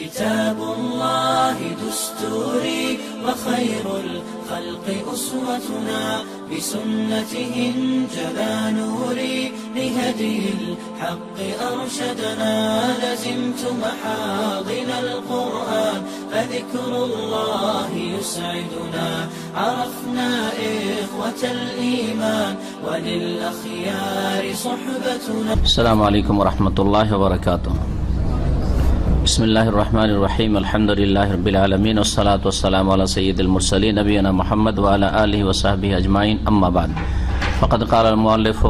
كتاب الله دستوري وخير الخلق أسوتنا بسنته انجلى نوري لهدي الحق أرشدنا لزمت محاضن القرآن فذكر الله يسعدنا عرفنا إخوة الإيمان وللأخيار صحبتنا السلام عليكم ورحمة الله وبركاته. بسم الله الرحمن الرحيم الحمد لله رب العالمين والصلاة والسلام على سيد المرسلين نبينا محمد وعلى آله وصحبه أجمعين أما بعد فقد قال المؤلف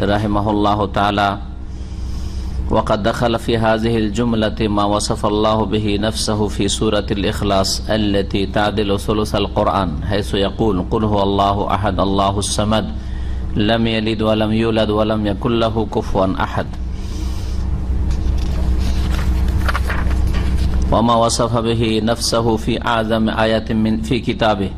رحمه الله تعالى وقد دخل في هذه الجملة ما وصف الله به نفسه في سورة الإخلاص التي تعدل ثلث القرآن حيث يقول قل هو الله أحد الله الصمد لم يلد ولم يولد ولم يكن له كفوا أحد وما وصف به نفسه في أعظم آية من في كتابه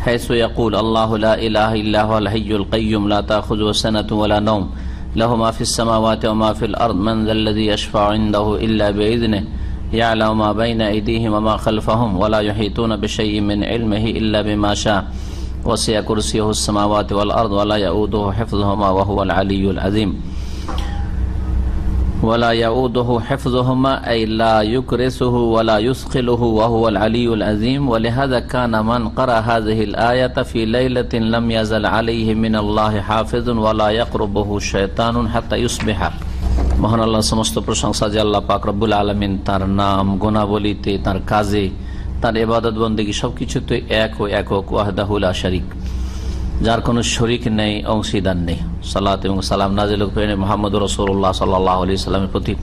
حيث يقول الله لا إله إلا هو الحي القيوم لا تأخذه سنة ولا نوم له ما في السماوات وما في الأرض من ذا الذي يشفع عنده إلا بإذنه يعلم ما بين أيديهم وما خلفهم ولا يحيطون بشيء من علمه إلا بما شاء وسع كرسيه السماوات والأرض ولا يؤوده حفظهما وهو العلي العظيم. ওয়ালা ইয়াউদহু হিফযুহুমা আই লা ইউকরিসুহু ওয়ালা ইউসখিলুহু ওয়া হুয়াল আলিউল আযীম। ওয়া লিহাযা কানা মান ক্বারা হাযিহিল আয়াতা ফি লাইলাতিন লাম ইয়াজাল আলাইহি মিনাল্লাহি হাফিযুন ওয়ালা ইয়াকরুবুহু শাইতানুন হাত্তা ইউসবিহা। মহান আল্লাহ সমস্ত প্রশংসা যে আল্লাহ পাক রব্বুল আলমিন তার নাম গোনাবলিতে তার কাজে, তার এবাদত বন্দী সবকিছুতে এক ও একক ওয়াহদাহুল আশারিক যার কোনো শরিক নেই, অংশীদার নেই। সালাত এবং সালাম নাজিল মোহাম্মদ রসুল্লাহ সাল্লাহ আলি সাল্লামের প্রতি,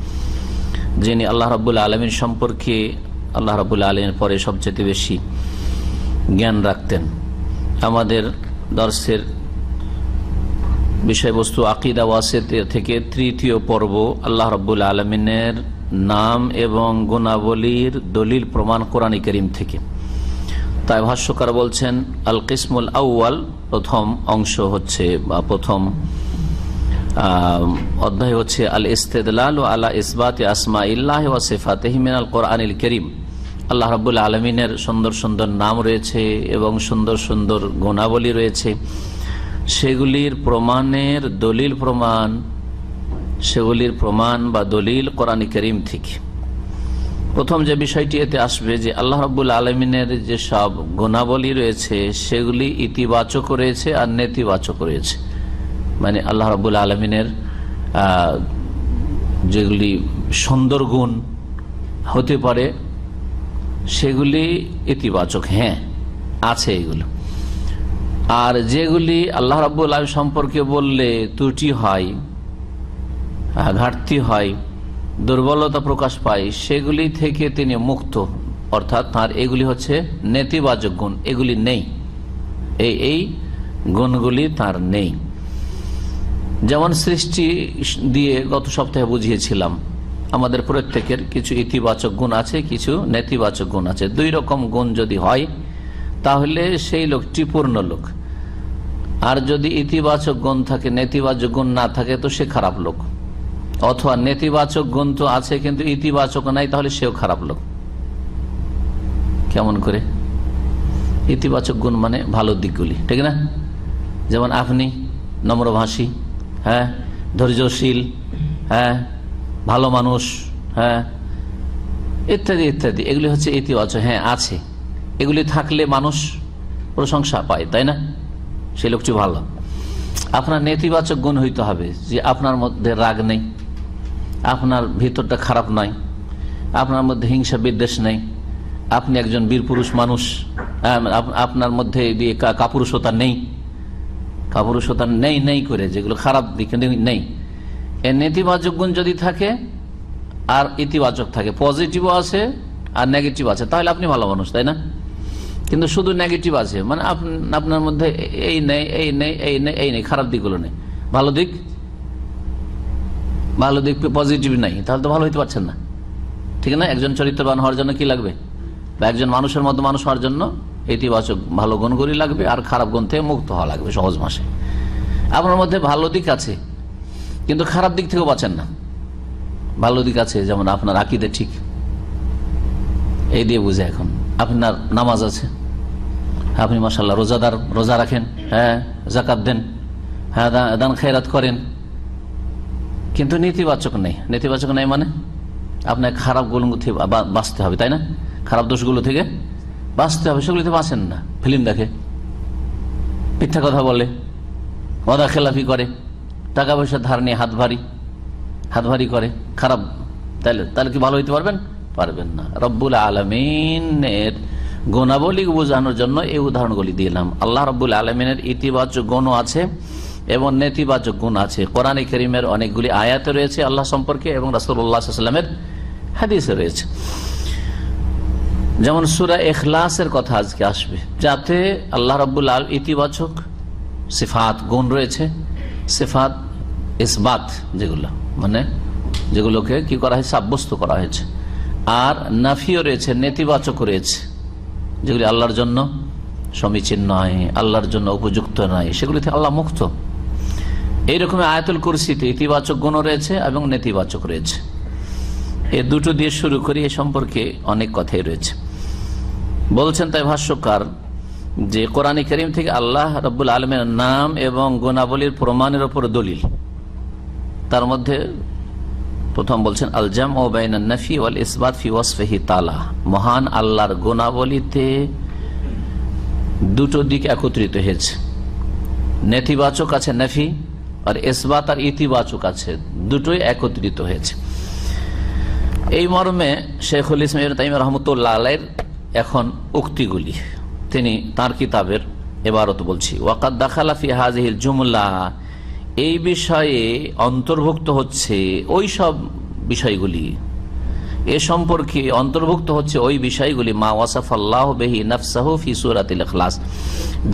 যিনি আল্লাহ রবুল্লা আলমীর সম্পর্কে আল্লাহ রবুল্লা আলমীর পরে সবচেয়ে বেশি জ্ঞান রাখতেন। আমাদের দর্শের বিষয়বস্তু আকিদা ওয়াসে থেকে তৃতীয় পর্ব আল্লাহ রব্বুল আলমিনের নাম এবং গুণাবলীর দলিল প্রমাণ কোরআন করিম থেকে। তাই ভাষ্যকার বলছেন, আল কিসমুল আউয়াল প্রথম অংশ হচ্ছে বা প্রথম অধ্যায় হচ্ছে, আল ইস্তেদলাল ও আল্লাহ ইসবাত আসমা ইল্লাহ ওয়াসিফাতহিমিন আল কোরআনিল করিম। আল্লাহ রাবুল আলমিনের সুন্দর সুন্দর নাম রয়েছে এবং সুন্দর সুন্দর গুণাবলী রয়েছে। সেগুলির প্রমাণের দলিল প্রমাণ, সেগুলির প্রমাণ বা দলিল কোরআন করিম থেকে। প্রথম যে বিষয়টি এতে আসবে যে আল্লাহ রব্বুল আলমিনের যে সব গুণাবলী রয়েছে, সেগুলি ইতিবাচক রয়েছে আর নেতিবাচক রয়েছে। মানে আল্লাহ রব্বুল আলমিনের যেগুলি সুন্দর গুণ হতে পারে, সেগুলি ইতিবাচক হ্যাঁ আছে এগুলো। আর যেগুলি আল্লাহ রব্বুল আলম সম্পর্কে বললে ত্রুটি হয় ঘাটতি হয় দুর্বলতা প্রকাশ পায়, সেগুলি থেকে তিনি মুক্ত। অর্থাৎ তার এগুলি হচ্ছে নেতিবাচক গুণ, এগুলি নেই। এই এই গুণগুলি তার নেই। যেমন সৃষ্টি দিয়ে গত সপ্তাহে বুঝিয়েছিলাম, আমাদের প্রত্যেকের কিছু ইতিবাচক গুণ আছে, কিছু নেতিবাচক গুণ আছে। দুই রকম গুণ যদি হয়, তাহলে সেই লোকটি পূর্ণ লোক। আর যদি ইতিবাচক গুণ থাকে, নেতিবাচক গুণ না থাকে, তো সে খারাপ লোক। অথবা নেতিবাচক গুণ তো আছে, কিন্তু ইতিবাচক নাই, তাহলে সেও খারাপ লোক। কেমন করে? ইতিবাচক গুণ মানে ভালো দিকগুলি, ঠিক না? যেমন আপনি নম্রভাষী হ্যাঁ? ধৈর্যশীল হ্যাঁ? ভালো মানুষ হ্যাঁ? ইত্যাদি ইত্যাদি। এগুলি হচ্ছে ইতিবাচক হ্যাঁ আছে। এগুলি থাকলে মানুষ প্রশংসা পায়, তাই না? সেই লোকটি ভালো। আপনার নেতিবাচক গুণ হইতে হবে যে আপনার মধ্যে রাগ নেই। আপনার ভিতরটা খারাপ নয়। আপনার মধ্যে হিংসা বিদ্বেষ নেই। আপনি একজন বীর পুরুষ মানুষ। আপনার মধ্যে কাপুরুষতা নেই। কাপুরুষতা নেই নেই করে, যেগুলো খারাপ দিকে নেই- নেই। এ নেতিবাচক গুণ যদি থাকে, আর ইতিবাচক থাকে। পজিটিভও আছে, আর নেগেটিভ আছে। তাহলে আপনি ভালো মানুষ, তাই না? কিন্তু শুধু নেগেটিভ আছে মানে আপ- আপনার মধ্যে এই নেই এই নেই এই নেই এই নেই, খারাপ দিকগুলো নেই। ভালো দিক? ভালো দিক পজিটিভ নাই, তাহলে তো ভালো হইতে পারছেন না। ঠিক না? একজন চরিত্রবান হওয়ার জন্য কি লাগবে? বা একজন মানুষের মতো মানুষ হওয়ার জন্য ইতিবাচক ভালো গুণগুলি লাগবে আর খারাপ গুণ থেকে মুক্ত হওয়া লাগবে সহজ মাসে। আপনার মধ্যে ভালো দিক আছে, কিন্তু খারাপ দিক থেকেও বাঁচেন না। ভালো দিক আছে, যেমন আপনার আকিদে ঠিক। এই দিয়ে বুঝে এখন। আপনার নামাজ আছে। আপনি মাসাল্লাহ রোজাদার, রোজা রাখেন হ্যাঁ জাকাত দেন হ্যাঁ দান খেরাত করেন। কিন্তু নেতিবাচক নেই। নেতিবাচক নেই মানে আপনার খারাপগুলো থেকে বাঁচতে হবে, তাই না? খারাপ দোষগুলো থেকে বাঁচতে হবে, সেগুলো থেকে বাঁচেন না। ফিল্ম দেখে। মিথ্যা কথা বলে অদা খেলাফি করে, টাকা পয়সা ধার নিয়ে হাত ভারী হাত ভারী করে, খারাপ। তাহলে তাহলে কি ভালো হইতে পারবেন? পারবেন না। রব্বুল আলমিনের গুণাবলী বোঝানোর জন্য এই উদাহরণগুলি দিলাম আল্লাহ রব্বুল আলমিনের ইতিবাচক গুণও আছে এবং নেতিবাচক গুণ আছে। কোরআন করিমের অনেকগুলি আয়াতে রয়েছে আল্লাহ সম্পর্কে এবং রাসুল্লাহামের হাদিসে রয়েছে। যেমন সুরা এখলাসের কথা আজকে আসবে। যাতে আল্লাহ রব্বুল ইতিবাচক সিফাত, গুণ রয়েছে। সিফাত, ইসবাত যেগুলো মানে যেগুলোকে কি করা হয়েছে? সাব্যস্ত করা হয়েছে। আর নাফিও রয়েছে, নেতিবাচক রয়েছে। যেগুলি আল্লাহর জন্য সমীচীন নয়, আল্লাহর জন্য উপযুক্ত নয়। সেগুলি থেকে আল্লাহ মুক্ত। এইরকম আয়াতুল কুরসিতে ইতিবাচক গুণও রয়েছে এবং নেতিবাচক রয়েছে। এ দুটো দিয়ে শুরু করি, এ সম্পর্কে অনেক কথাই রয়েছে। বলছেন তাই ভাষ্যকার যে কোরআন করিম থেকে আল্লাহ রব্বুল আলমের নাম এবং গুণাবলীর প্রমাণের ওপর দলিল। তার মধ্যে প্রথম বলছেন আলজাম ও বাইনাফি ওয়াল ইসবাত ফি ওয়াসফেহি তালা। মহান আল্লাহর গুণাবলীতে দুটো দিক একত্রিত হয়েছে। নেতিবাচক আছে নাফি আর এসবাত আর ইতিবাচক আছে। দুটোই একত্রিত হয়েছে। এই মর্মে শেখুল ইসমাইল তাইম রহমতুল্লাহ এখন উক্তিগুলি। তিনি তার কিতাবের এবারত বলছি, ওয়াকাদ দাখালাফি হাজিল জুমলা এই বিষয়ে অন্তর্ভুক্ত হচ্ছে ওই সব বিষয়গুলি। এ সম্পর্কে অন্তর্ভুক্ত হচ্ছে ওই বিষয়গুলি, মা ওয়াসাফ আল্লাহ বেহি নফসাহ ফি সুরাতিল ইখলাস,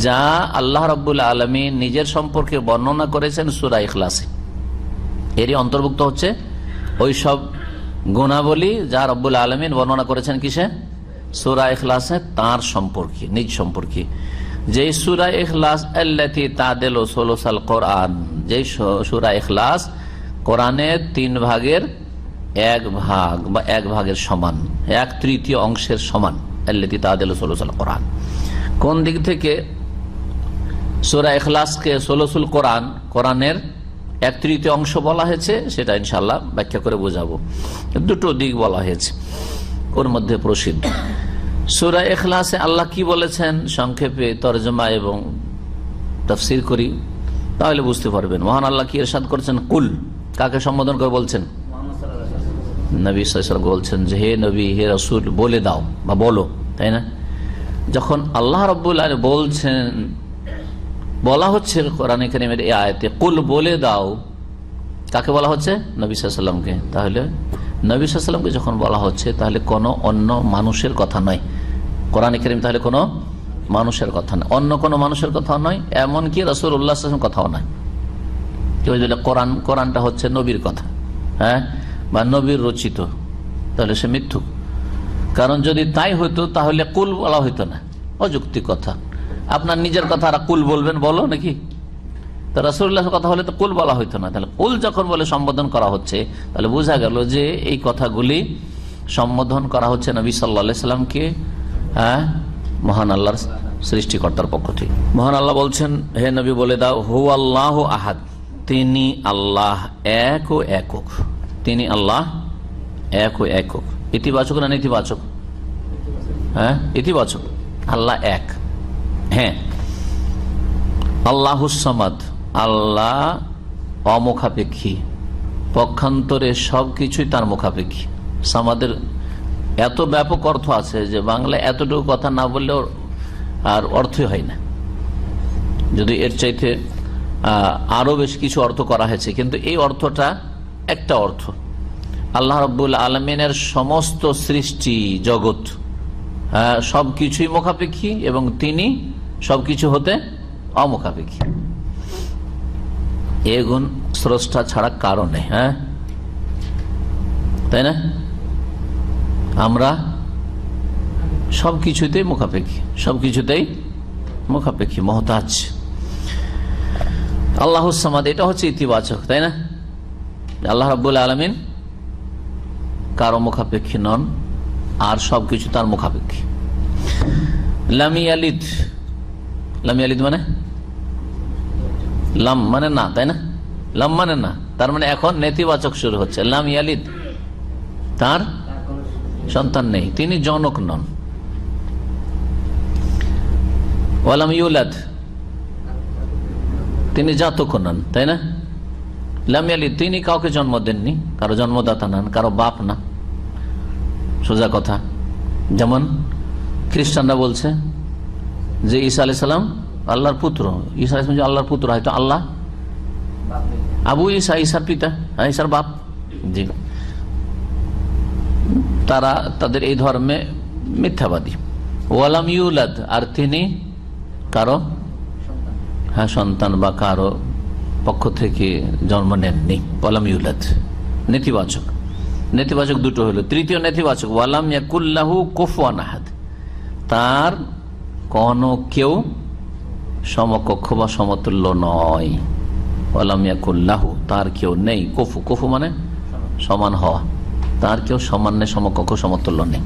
যা আল্লাহ রব্বুল আলমী নিজের সম্পর্কে বর্ণনা করেছেন সুরা ইখলাসে। এরই অন্তর্ভুক্ত হচ্ছে ওই সব গুণাবলী যা রব্বুল আলমিন বর্ণনা করেছেন কিসে? সুরা ইখলাসে তার সম্পর্কে, নিজ সম্পর্কে। যে সুরা ইখলাস আল্লাতি তাদেল ও সোলোসাল কোরআন যে সুরা ইখলাস কোরআনের তিন ভাগের এক ভাগ বা এক ভাগের সমান, এক তৃতীয় অংশের সমান কোরআন। কোন দিক থেকে? সুরা ইখলাসকে সোলসুল কোরআন, কোরআনের এক তৃতীয় অংশ বলা হয়েছে, সেটা ইনশাল্লাহ ব্যাখ্যা করে বোঝাবো। দুটো দিক বলা হয়েছে, ওর মধ্যে প্রসিদ্ধ। সুরা এখলাসে আল্লাহ কি বলেছেন? সংক্ষেপে তর্জমা এবং তফসির করি, তাহলে বুঝতে পারবেন। মহান আল্লাহ কি এরশাদ করছেন? কুল। কাকে সম্বোধন করে বলছেন? নবী সাল্লাম বলছেন যে, হে নবী, হে রসুল, বলে দাও বা বলো তাই না? যখন আল্লাহ রব্বুল্লাহ বলছেন, বলা হচ্ছে কোরআন করিমের এই আয়তে, কুল বলে দাও কাকে বলা হচ্ছে? নবী সাল্লামকে তাহলে নবী সাল্লামকে যখন বলা হচ্ছে, তাহলে কোনো অন্য মানুষের কথা নয়। কোরআন করিম তাহলে কোনো মানুষের কথা নয়। অন্য কোনো মানুষের কথা নয়, এমনকি রসুল উল্লাহ কথাও নয়। কেউ কোরআন, কোরআনটা হচ্ছে নবীর কথা হ্যাঁ? বা নবীর রচিত, তাহলে সে মিথ্যু কারণ যদি তাই হইতো, তাহলে কুল বলা হইতো না। অযুক্তি কথা। আপনার নিজের কথা আর কুল বলবেন, বলো নাকি? তো রসুল্লাহ কথা হলে তো কুল বলা হইতো না। তাহলে কুল যখন বলে সম্বোধন করা হচ্ছে, তাহলে বোঝা গেল যে এই কথাগুলি সম্বোধন করা হচ্ছে নবী সাল্লা সাল্লামকে হ্যাঁ? মহান আল্লাহর সৃষ্টিকর্তার পক্ষ থেকে। মহান আল্লাহ বলছেন, হে নবী বলে দাও হু আল্লাহ আহাদ। তিনি আল্লাহ এক ও একক। তিনি আল্লাহ এক ও একক ইতিবাচক না নেতিবাচক? হ্যাঁ? ইতিবাচক। আল্লাহ এক। হ্যাঁ। আল্লাহুসামাদ আল্লাহ অমুখাপেক্ষী। পক্ষান্তরে সব কিছুই তার মুখাপেক্ষী। আমাদের এত ব্যাপক অর্থ আছে যে বাংলা এতটুকু কথা না বললেও আর অর্থই হয় না। যদি এর চাইতে আহ, আরও বেশ কিছু অর্থ করা হয়েছে। কিন্তু এই অর্থটা একটা অর্থ। আল্লাহ রব্বুল আলমিনের সমস্ত সৃষ্টি জগৎ হ্যাঁ, সবকিছুই মুখাপেক্ষী এবং তিনি সবকিছু হতে অমুখাপেক্ষী। এ গুণ স্রষ্টা ছাড়া কারণে হ্যাঁ? তাই না? আমরা সব সবকিছুতেই মুখাপেক্ষী সবকিছুতেই মুখাপেক্ষী মহতাজ। আল্লাহ সামাদ এটা হচ্ছে ইতিবাচক তাই না? আল্লাহ রাবুল আলমিন কারও মুখাপেক্ষী নন, আর সবকিছু তার মুখাপেক্ষী। লামি আলিদ লামি আলিদ মানে? লাম মানে না, তাই না? লাম মানে না, তার মানে এখন নেতিবাচক শুরু হচ্ছে। লাম ইয়ালিদ, তার সন্তান নেই, তিনি জনক নন। ওয়ালাম ইউলাদ, তিনি জাতক নন, তাই না? লাম ইয়ালিদ তিনি কাউকে জন্ম দেননি কারও জন্মদাতা নন কারও বাপ না। সোজা কথা। যেমন খ্রিস্টানরা বলছে যে ঈসা আলাই সাল্লাম আল্লাহর পুত্র। ঈসা যে আল্লাহর পুত্র হয়তো আল্লাহ? আবু ঈসা ঈসার পিতা হ্যাঁ, ঈসার বাপ। জি। তারা তাদের এই ধর্মে মিথ্যাবাদী। ওয়ালাম ইউলাদ আর তিনি কারও? হ্যাঁ সন্তান। বা কারও পক্ষ থেকে জন্ম নেননি। ওয়ালাম ইউলাদ। নেতিবাচক। নেতিবাচক দুটো হলো। তৃতীয় নেতিবাচক, ওয়ালাম ইয়াকুল্লাহু কুফওয়ান আহাদ। তার কোনো কেউ সমকক্ষ বা সমতুল্য নয়। ওয়ালাম ইয়াকুল্লাহু তার কেউ নেই। কফু কফু মানে সমান হওয়া। তার কেউ সমান নেই, সমকক্ষ, সমতুল্য নেই।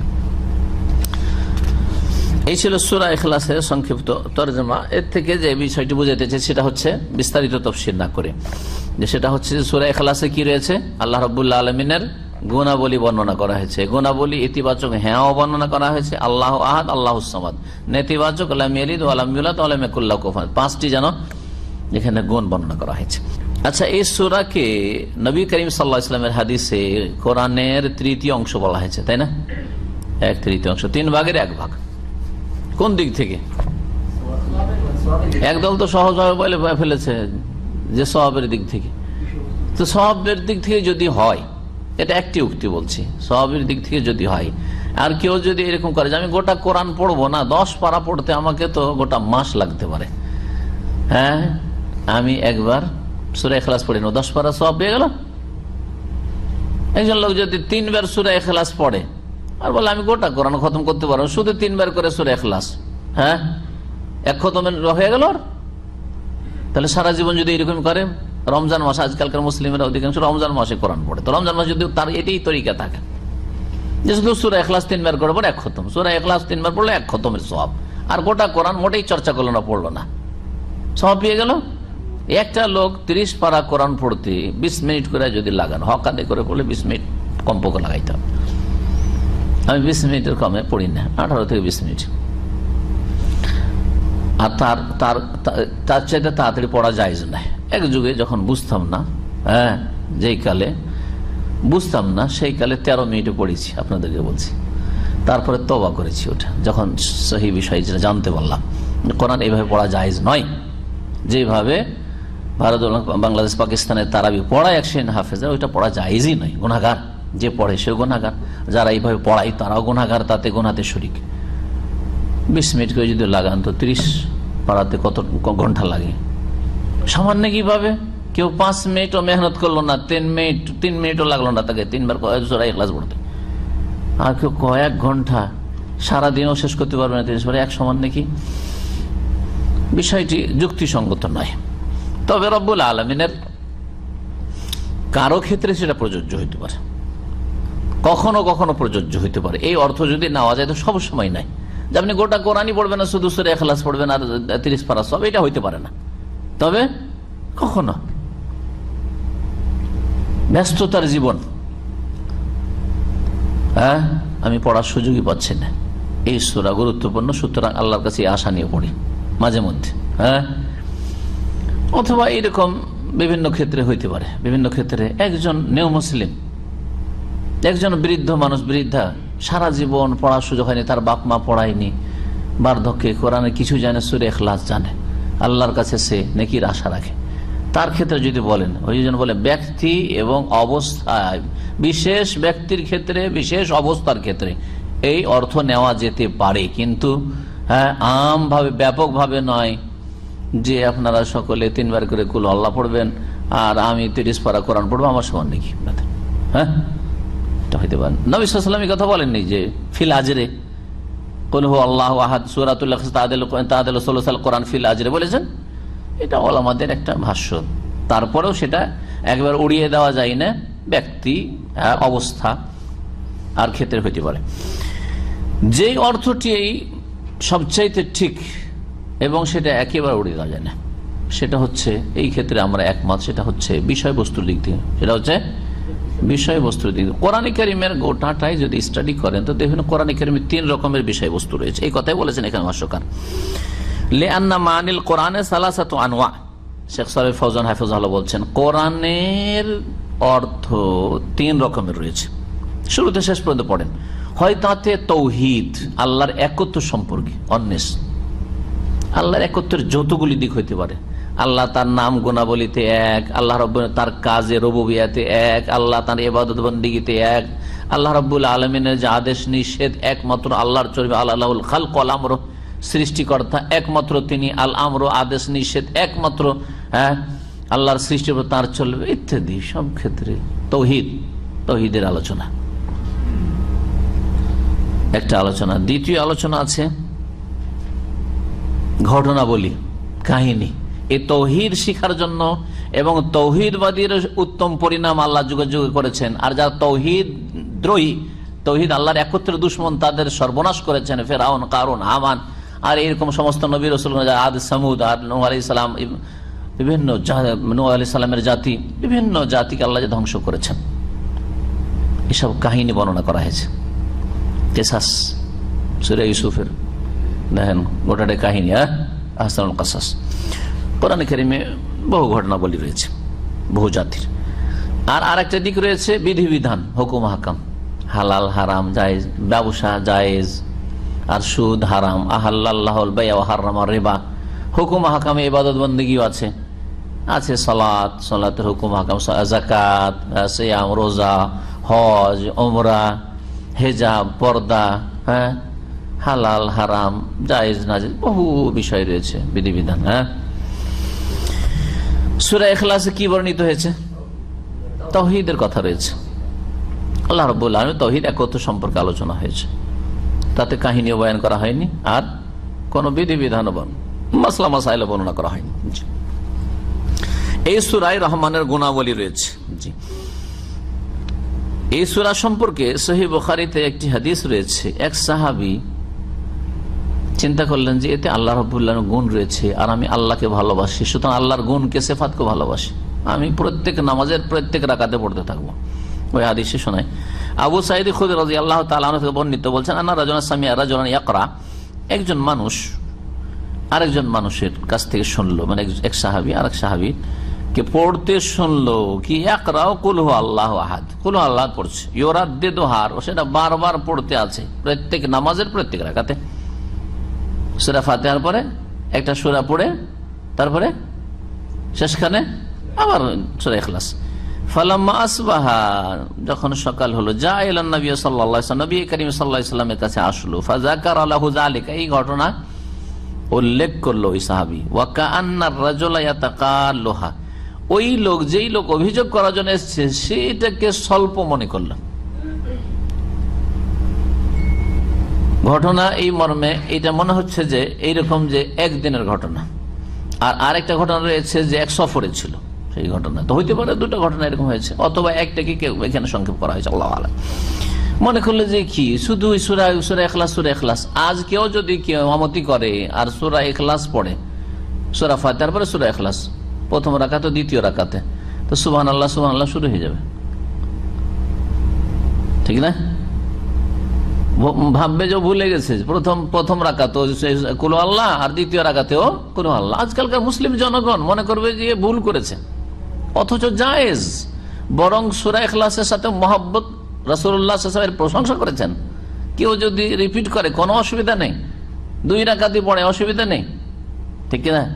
এই ছিল সুরা এখলাসের সংক্ষিপ্ত তর্জমা। এর থেকে যে বিষয়টি বুঝাইতেছে সেটা হচ্ছে বিস্তারিত তফসিল না করে। যে সেটা হচ্ছে যে সুরা এখলাসে কি রয়েছে? আল্লাহ রবুল্লা আলমিনের গুণাবলী বর্ণনা করা হয়েছে। গুণাবলী ইতিবাচক হ্যাঁ বর্ণনা করা হয়েছে। আল্লাহ আহাদ, আল্লাহ সামাদ। নেতিবাচক আলামিয়ালিদ আলামিউল্লাহ আলামিকুল্লাহ কোফান পাঁচটি যেন এখানে গুণ বর্ণনা করা হয়েছে। আচ্ছা এই সুরাকে নবী করিম সাল্লাহ ইসলামের হাদিসে কোরআনের তৃতীয় অংশ বলা হয়েছে, তাই না? এক তৃতীয় অংশ তিন ভাগের এক ভাগ। কোন দিক থেকে? একদল তো সহজভাবে বলে ফেলেছে যে সবের দিক থেকে। তো সবের দিক থেকে যদি হয়, এটা একটি উক্তি বলছি সবের দিক থেকে যদি হয়, আর কেউ যদি এরকম করে যে আমি গোটা কোরআন পড়ব না, দশ পারা পড়তে আমাকে তো গোটা মাস লাগতে পারে। হ্যাঁ আমি একবার সুরে এখলাস পড়ি না, দশ পারা সব পেয়ে গেল? একজন লোক যদি তিনবার সুরে এখলাস পড়ে আর বলে, আমি গোটা কোরআন খতম করতে পারব শুধু তিনবার করে সুরে এখলাস হ্যাঁ? এক খতমের হয়ে গেল তাহলে সারা জীবন যদি এরকম করে, রমজান মাস আজকালকার মুসলিমেরা অধিকাংশ রমজান মাসে কোরআন পড়ে। তো রমজান মাসে যদি তার এটাই তরিকা থাকে, যে শুধু সুরা এখলাস তিনবার করে পড়ে এক খতম। সুরা এখলাস তিনবার পড়লে এক খতমের সব আর গোটা কোরআন মোটেই চর্চা করল না, পড়ল না। সব পেয়ে গেল? একটা লোক তিরিশ পারা কোরআন পড়তে বিশ মিনিট করে যদি লাগান হক আদে করে পড়লে বিশ মিনিট কমপক্ষে লাগাইতে হবে। আমি বিশ মিনিটের কমে পড়ি না, আঠারো থেকে বিশ মিনিট। আর তার তার তার চাইতে তাড়াতাড়ি পড়া যায় না। এক যুগে যখন বুঝতাম না হ্যাঁ যেই কালে, বুঝতাম না, সেই কালে তেরো মিনিটে পড়েছি, আপনাদেরকে বলছি। তারপরে তবা করেছি ওটা, যখন সেই বিষয় জানতে পারলাম। কোরআন এইভাবে পড়া জায়েজ নয়। যেভাবে ভারত বাংলাদেশ, পাকিস্তানের তারাবি পড়ায় একশন হাফেজা ওইটা পড়া জায়েজই নয় গুণাগার যে পড়ে সে গুণাগার যারা এইভাবে পড়ায় তারাও গুণাগার তাতে গোনাতে শরিক। বিশ মিনিট করে যদি লাগান তো ত্রিশ পাড়াতে কত ঘণ্টা লাগে? সামান্য কীভাবে? কেউ পাঁচ মিনিটও মেহনত করল না, তিন মিনিট, তিন মিনিটও লাগল না তাকে, তিনবার কয়েক ক্লাস পড়তে আর কেউ কয়েক ঘণ্টা সারাদিনও শেষ করতে পারবে না তিরিশ এক সমান নাকি? বিষয়টি যুক্তিসঙ্গত নয়। তবে রব্বুল আলমিনের কারও ক্ষেত্রে সেটা প্রযোজ্য হইতে পারে। কখনো কখনো প্রযোজ্য হইতে পারে। এই অর্থ যদি নেওয়া যায়, তো সব সময় নাই। যে আপনি গোটা কোরআনই পড়বেন না, শুধু সুরে এখলাস পড়বেন আর তিরিশ পারা সব, এটা হইতে পারে না। তবে কখনো। ব্যস্ততার জীবন। হ্যাঁ আমি পড়ার সুযোগই পাচ্ছি না। এই সুরা গুরুত্বপূর্ণ, সুতরাং আল্লাহর কাছে আশা নিয়ে পড়ি, মাঝে মধ্যে। হ্যাঁ অথবা এরকম বিভিন্ন ক্ষেত্রে হইতে পারে। বিভিন্ন ক্ষেত্রে একজন নেও মুসলিম একজন বৃদ্ধ মানুষ, বৃদ্ধা, সারা জীবন পড়ার সুযোগ হয়নি, তার বাপ মা পড়ায়নি, বার্ধক্যে, কোরআনে কিছু জানে, সুরে এখলাস জানে, আল্লাহর কাছে সে নেকির আশা রাখে। তার ক্ষেত্রে যদি বলেন, ওই জন্য বলে, ব্যক্তি এবং অবস্থায়, বিশেষ ব্যক্তির ক্ষেত্রে, বিশেষ অবস্থার ক্ষেত্রে, এই অর্থ নেওয়া যেতে পারে, কিন্তু হ্যাঁ আমভাবে, ব্যাপকভাবে নয় যে আপনারা সকলে তিনবার করে কুল আল্লাহ পড়বেন, আর আমি তিরিশ পারা কোরআন পড়ব, আমার সমান নাকি হ্যাঁ? হইতে পারেন নবী এই কথা বলেননি যে, ফিল আজরে। আল্লাহ সাল ফিল আজরে বলেছেন। এটা একটা ভাষ্য। তারপরেও সেটা একবার উড়িয়ে দেওয়া যায় না, ব্যক্তি অবস্থা আর ক্ষেত্রে হইতে পারে। যে অর্থটি সবচাইতে ঠিক এবং সেটা একেবারে উড়িয়ে দেওয়া যায় না, সেটা হচ্ছে, এই ক্ষেত্রে আমরা একমত, সেটা হচ্ছে বিষয়বস্তুর দিক থেকে সেটা হচ্ছে বিষয়বস্তুর দিক দিয়ে কোরআন কারিমের গোটাটাই যদি স্টাডি করেন, তো দেখবেন কোরআন কারিমের তিন রকমের বিষয়বস্তু রয়েছে। এই কথাই বলেছেন এখানে ভাষ্যকার লে আন্না মানিল কোরআনে সালাসাত আনোয়া শেখ সাহেব ফৌজান হাফিজ বলছেন, কোরআনের অর্থ তিন রকমের রয়েছে। শুরুতে শেষ পর্যন্ত পড়েন। হয় তাতে তৌহিদ, আল্লাহর একত্র সম্পর্কে অন্বেষ আল্লাহর একত্রের যতগুলি দিক হইতে পারে। আল্লাহ তার নাম গুণাবলিতে এক, আল্লাহ রব তার কাজে রবুবিয়াতে এক, আল্লাহ তার এবাদত বন্দিগিতে এক। আল্লাহ রব্বুল আলমিনের যে আদেশ নিষেধ একমাত্র আল্লাহর চলবে আল্লাহ খাল কল আমর সৃষ্টিকর্তা, একমাত্র তিনি আল আমর আদেশ নিষেধ একমাত্র হ্যাঁ? আল্লাহর সৃষ্টি তার চলবে, ইত্যাদি সব ক্ষেত্রে তৌহিদ, তৌহিদের আলোচনা। একটা আলোচনা। দ্বিতীয় আলোচনা আছে ঘটনা বলি কাহিনী। এই তৌহিদ শিখার জন্য এবং তৌহিদবাদীর উত্তম পরিণাম আল্লাহ যুগে যুগে করেছেন। আর যারা তৌহিদ দ্রোহী, তৌহিদ আল্লাহর একত্রে দুশ্মন, তাদের সর্বনাশ করেছেন ফেরাউন কারণ হামান। আর এরকম সমস্ত নবী রসুল আদ, সামুদ আর নৌ আলি সালাম বিভিন্ন নৌ আলি সালামের জাতি, বিভিন্ন জাতিকে আল্লাহ যে ধ্বংস করেছেন। এসব কাহিনী বর্ণনা করা হয়েছে। কেসাস, সুরে ইউসুফের দেখেন গোটাটা কাহিনী হ্যাঁ? আহসানুল কাসাস। কোরআন কারিমে বহু ঘটনাবলী রয়েছে, বহু জাতির। আর আরেকটা দিক রয়েছে বিধিবিধান, হুকুম হাকাম। হালাল, হারাম, জায়েজ, ব্যবসা, জায়েজ, আর সুদ, হারাম আহাল্লাহ হারাম রেবা। হুকুম হাকামে ইবাদত বন্দীও আছে। আছে সলাত, সলাতের হুকুম হাকাম জাকাত সিয়াম, রোজা, হজ ওমরা হেজাব, পর্দা হ্যাঁ? হালাল, হারাম, জায়েজ নাজেজ বহু বিষয় রয়েছে বিধিবিধান হ্যাঁ? সুরা এখলাসে কি বর্ণিত হয়েছে? তহিদের কথা রয়েছে। আল্লাহ রব আলম তহিদ একত্র সম্পর্কে আলোচনা হয়েছে। তাতে কাহিনীও বয়ান করা হয়নি, আর কোন বিধিবিধানও মাসলা মাসাইল বর্ণনা করা হয়নি। এই সুরাই রহমানের গুণাবলী রয়েছে। জি। এই সুরা সম্পর্কে সহি বখারিতে একটি হাদিস রয়েছে, এক সাহাবি চিন্তা করলেন যে এতে আল্লাহ রবুল্লাহ গুণ রয়েছে, আর আমি আল্লাহকে ভালোবাসি, সুতরাং আল্লাহর গুণকে, সেফাতকে ভালোবাসি। আমি প্রত্যেক নামাজের প্রত্যেক রাকাতে পড়তে থাকব। ওই হাদিসে শোনায়, আবু সাইদি খুদ রাজি আল্লাহ থেকে বর্ণিত বলছেন আনা রাজনা সামিয়া রাজন ইয়াকরা একজন মানুষ, আরেকজন মানুষের কাছ থেকে শুনলো মানে এক সাহাবি, আরেক সাহাবি কে পড়তে শুনলো কি একরাও কুলহ আল্লাহ আহাদ কুলহ আল্লাহ পড়ছে। ইয়োরাত দে দোহার ও সেটা বারবার পড়তে আছে, প্রত্যেক নামাজের প্রত্যেক রাখাতে সুরা ফাতেহার পরে, একটা সুরা পড়ে, তারপরে শেষখানে আবার সুরা এখলাস যখন সকাল হলো কাছে আসলো। এই ঘটনা উল্লেখ করল ওই সাহাবি। ওই লোক যেই লোক অভিযোগ করার জন্য এসছে, সেটাকে স্বল্প মনে করল। ঘটনা এই মর্মে এটা মনে হচ্ছে যে এইরকম যে একদিনের ঘটনা। আর আরেকটা ঘটনা রয়েছে যে এক সফরে ছিল সেই ঘটনা। তো হইতে পারে দুটো ঘটনা এরকম হয়েছে, অথবা একটাকে কেউ এখানে সংক্ষেপ করা হয়েছে, আল্লাহ আলা মনে করলে যে কি, শুধু সুরা সুরা এখলাস সুরা এখলাস আজ কেউ যদি কেউ আমতি করে আর সুরা এখলাস পড়ে, সুরা ফায় তারপরে সুরা এখলাস প্রথম রাখাতে দ্বিতীয় রাখাতে তো সুবাহ আল্লাহ সুবাহ আল্লাহ শুরু হয়ে যাবে। ঠিক না? ভাববে যে ভুলে গেছে। প্রথম প্রথম রাখাতো কুলো আল্লাহ, আর দ্বিতীয় রাখাতেও কুলো আল্লাহ। আজকালকার মুসলিম জনগণ মনে করবে যে ভুল করেছে। অথচ জায়েজ। বরং সুরা এখলাসের সাথে মোহাব্বত রসুল্লাহ এর প্রশংসা করেছেন। কেউ যদি রিপিট করে, কোনো অসুবিধা নেই। দুই রাকাতি পড়ে, অসুবিধা নেই। ঠিক না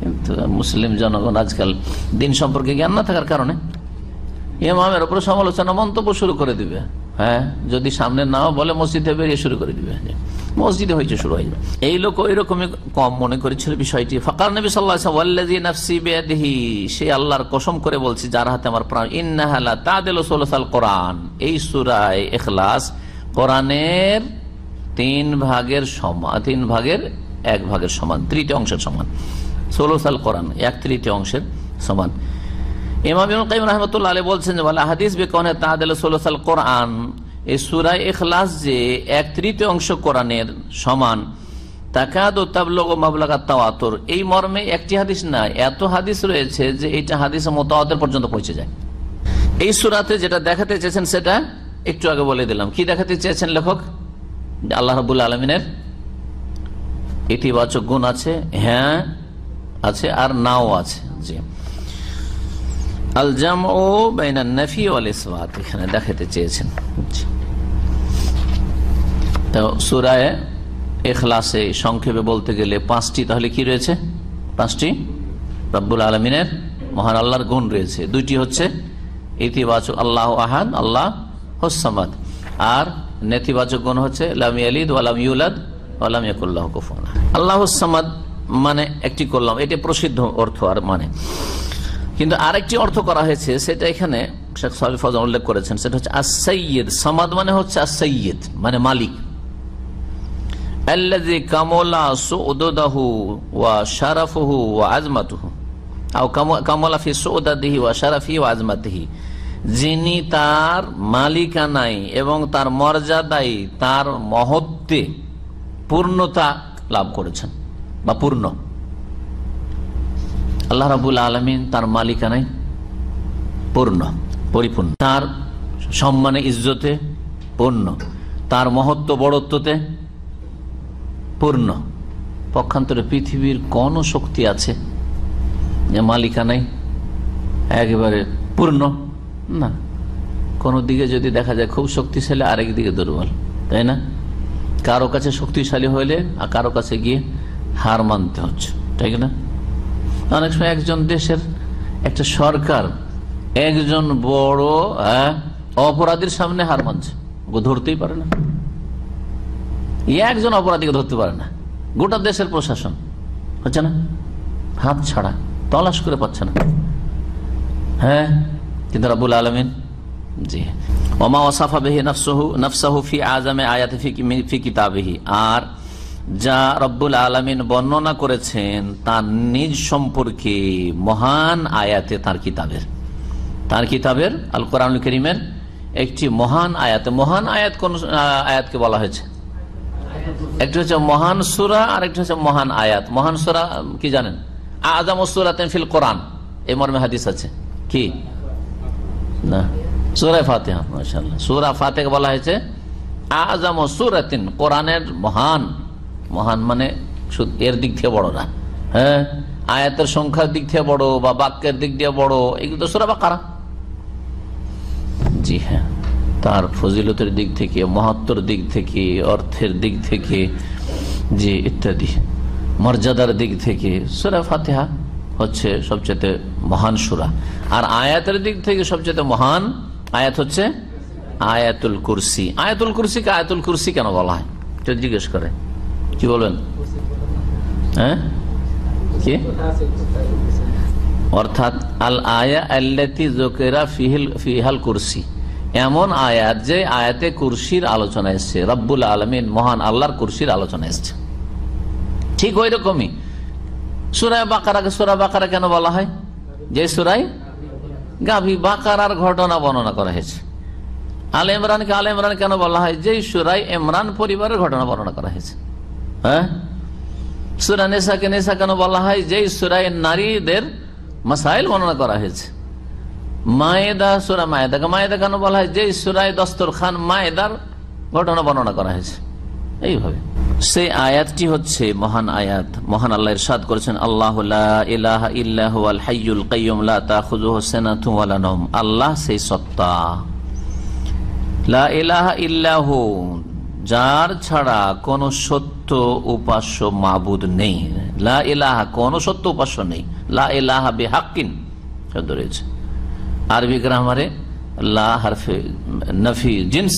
কিন্তু মুসলিম জনগণ আজকাল দিন সম্পর্কে জ্ঞান না থাকার কারণে ইমামের ওপর সমালোচনা, মন্তব্য শুরু করে দিবে। হ্যাঁ? যদি সামনে নাও বলে মসজিদে বেরিয়ে শুরু করে দিবে। মসজিদে হয়েছে শুরু হয়ে যাবে। এই লোক ওই রকমই কম মনে করেছিল বিষয়টি। ফাকার নবী সাল্লাহি সে আল্লাহর কসম করে বলছি, যার হাতে আমার প্রাণ ইন্নাহালা তাদেল সোলসাল কোরআন এই সুরায় এখলাস কোরআনের তিন ভাগের সমান তিন ভাগের এক ভাগের সমান, তৃতীয় অংশের সমান। ষোলোসাল কোরআন, এক তৃতীয় অংশের সমান। বলছেন ওয়ালা হাদিস কোরআন। এই সূরা ইখলাস যে এক তৃতীয় অংশ সমান। মাবলাগাত এই মর্মে একটি হাদিস না এত হাদিস রয়েছে যে, এইটা হাদিসে মোতাওয়াতের পর্যন্ত পৌঁছে যায়। এই সুরাতে যেটা দেখাতে চেয়েছেন সেটা একটু আগে বলে দিলাম। কি দেখাতে চেয়েছেন লেখক? আল্লাহ রাবুল আলমিনের ইতিবাচক গুণ আছে হ্যাঁ আছে, আর নাও আছে। জি। ও এখানে দেখাতে চেয়েছেন। তো এখলাসে সংক্ষেপে বলতে গেলে পাঁচটি, তাহলে কি রয়েছে? পাঁচটি? রব্বুল আলমিনের মহান আল্লাহর গুণ রয়েছে। দুইটি হচ্ছে ইতিবাচক আল্লাহ আহাদ, আল্লাহ হোসামাদ আর নেতিবাচক গুণ হচ্ছে লাম ওয়ালাম আল্লাহ মানে একটি করলাম এটি প্রসিদ্ধ অর্থ আর মানে। কিন্তু আরেকটি অর্থ করা হয়েছে, সেটা এখানে শেখ সাহেব ফজন উল্লেখ করেছেন, সেটা হচ্ছে আসৈয়দ সমাদ মানে হচ্ছে আসৈয়দ মানে মালিক। কামলা সুদাহু ওয়া শারাফহু ওয়া আজমাতুহু আও কামলা ফি সুদাদিহি ওয়া শারাফি ওয়া আজমাতিহি যিনি তার মালিকানায় এবং তার মর্যাদায় তার মহত্বে পূর্ণতা লাভ করেছেন, বা পূর্ণ। আল্লাহ রাবুল আলমিন তার মালিকানাই পূর্ণ, পরিপূর্ণ। তার সম্মানে, ইজ্জতে পূর্ণ। তার মহত্ব, বড়ত্বতে পূর্ণ। পক্ষান্তরে পৃথিবীর কোন শক্তি আছে যে মালিকানাই একেবারে পূর্ণ? না। কোন দিকে যদি দেখা যায় খুব শক্তিশালী, আরেক দিকে দুর্বল, তাই না? কারও কাছে শক্তিশালী হইলে আর কারও কাছে গিয়ে হার মানতে হচ্ছে, ঠিক না? অনেক সময় একজন দেশের একটা সরকার একজন বড় হ্যাঁ, অপরাধীর সামনে হার মানছে। ও ধরতেই পারে না। একজন অপরাধীকে ধরতে পারে না। গোটা দেশের প্রশাসন। হচ্ছে না? হাত ছাড়া তলাশ করে পাচ্ছে না। হ্যাঁ কিন্তু রাবুল আলমিন জি। ওমা ওসাফা বেহি নফসাহু নফসাহু ফি আজমে আয়াতে ফি কিতাবিহি। আর যা রব্বুল আলমিন বর্ণনা করেছেন তার নিজ সম্পর্কে মহান আয়াতে তার কিতাবের। তার কিতাবের আল কোরআনুল করিমের একটি মহান আয়াতে। মহান আয়াত কোন আয়াতকে বলা হয়েছে? একটি হচ্ছে মহান সুরা আর একটি হচ্ছে মহান আয়াত। মহান সুরা কি জানেন? আজম সুরাতেন ফিল কোরআন। এই মর্মে হাদিস আছে। কি? না। সুরা মাশাআল্লাহ। সুরা ফাতেহা বলা হয়েছে আজম সুরাতিন, কোরআনের মহান মহান মানে এর দিক থেকে বড় না। হ্যাঁ? আয়াতের সংখ্যার দিক থেকে বড় বা বাক্যের দিক দিয়ে বড়, এগুলো তো সুরা বা কারা জি হ্যাঁ। তার ফজিলতের দিক থেকে মহাত্মর দিক থেকে, অর্থের দিক থেকে যে ইত্যাদি। মর্যাদার দিক থেকে, সুরা ফাতেহা হচ্ছে সবচেয়ে মহান সুরা। আর আয়াতের দিক থেকে সবচেয়ে মহান আয়াত হচ্ছে আয়াতুল কুরসি। আয়াতুল কুরসিকে আয়াতুল কুরসি কেন বলা হয়? কেউ জিজ্ঞেস করে। কি বলেন? হ্যাঁ? কি? অর্থাৎ, আল আয়া আল্লাতি জোকেরা ফিহিল, ফিহাল কুরসি। এমন আয়াত যে আয়াতে কুরসির আলোচনা এসছে। রব্বুল আলমিন মহান আল্লাহর কুরসির আলোচনা এসছে। ঠিক ওই রকমই। সুরায় বাকারাকে সুরা বাকারা কেন বলা হয়? যে সুরাই গাভী বাকারার ঘটনা বর্ণনা করা হয়েছে। আল ইমরানকে আল ইমরান কেন বলা হয়? যে সুরাই ইমরান পরিবারের ঘটনা বর্ণনা করা হয়েছে। হ্যাঁ? সুরা নেশাকে নেশা কেন বলা হয়? যে সুরাই নারীদের মাসাইল বর্ণনা করা হয়েছে। মায়েদা, সুরা মায়েদাকে মায়েদা কেন বলা হয়? যে সুরাই দস্তর খান মায়েদার ঘটনা বর্ণনা করা হয়েছে। এইভাবে। সেই আয়াতটি হচ্ছে মহান আয়াত, মহান আল্লাহ ইরশাদ করেছেন, আল্লাহ আল্লাহ সেই সত্তা। লা ইলাহা ইল্লাহু যার ছাড়া কোন সত্য উপাস্য মাবুদ নেই। লা ইলাহা, কোন সত্য উপাস্য নেই। লা ইলাহা বিহাক্কিন শব্দ রয়েছে। আরবি গ্রামারে লা হারফে নফি জিন্স,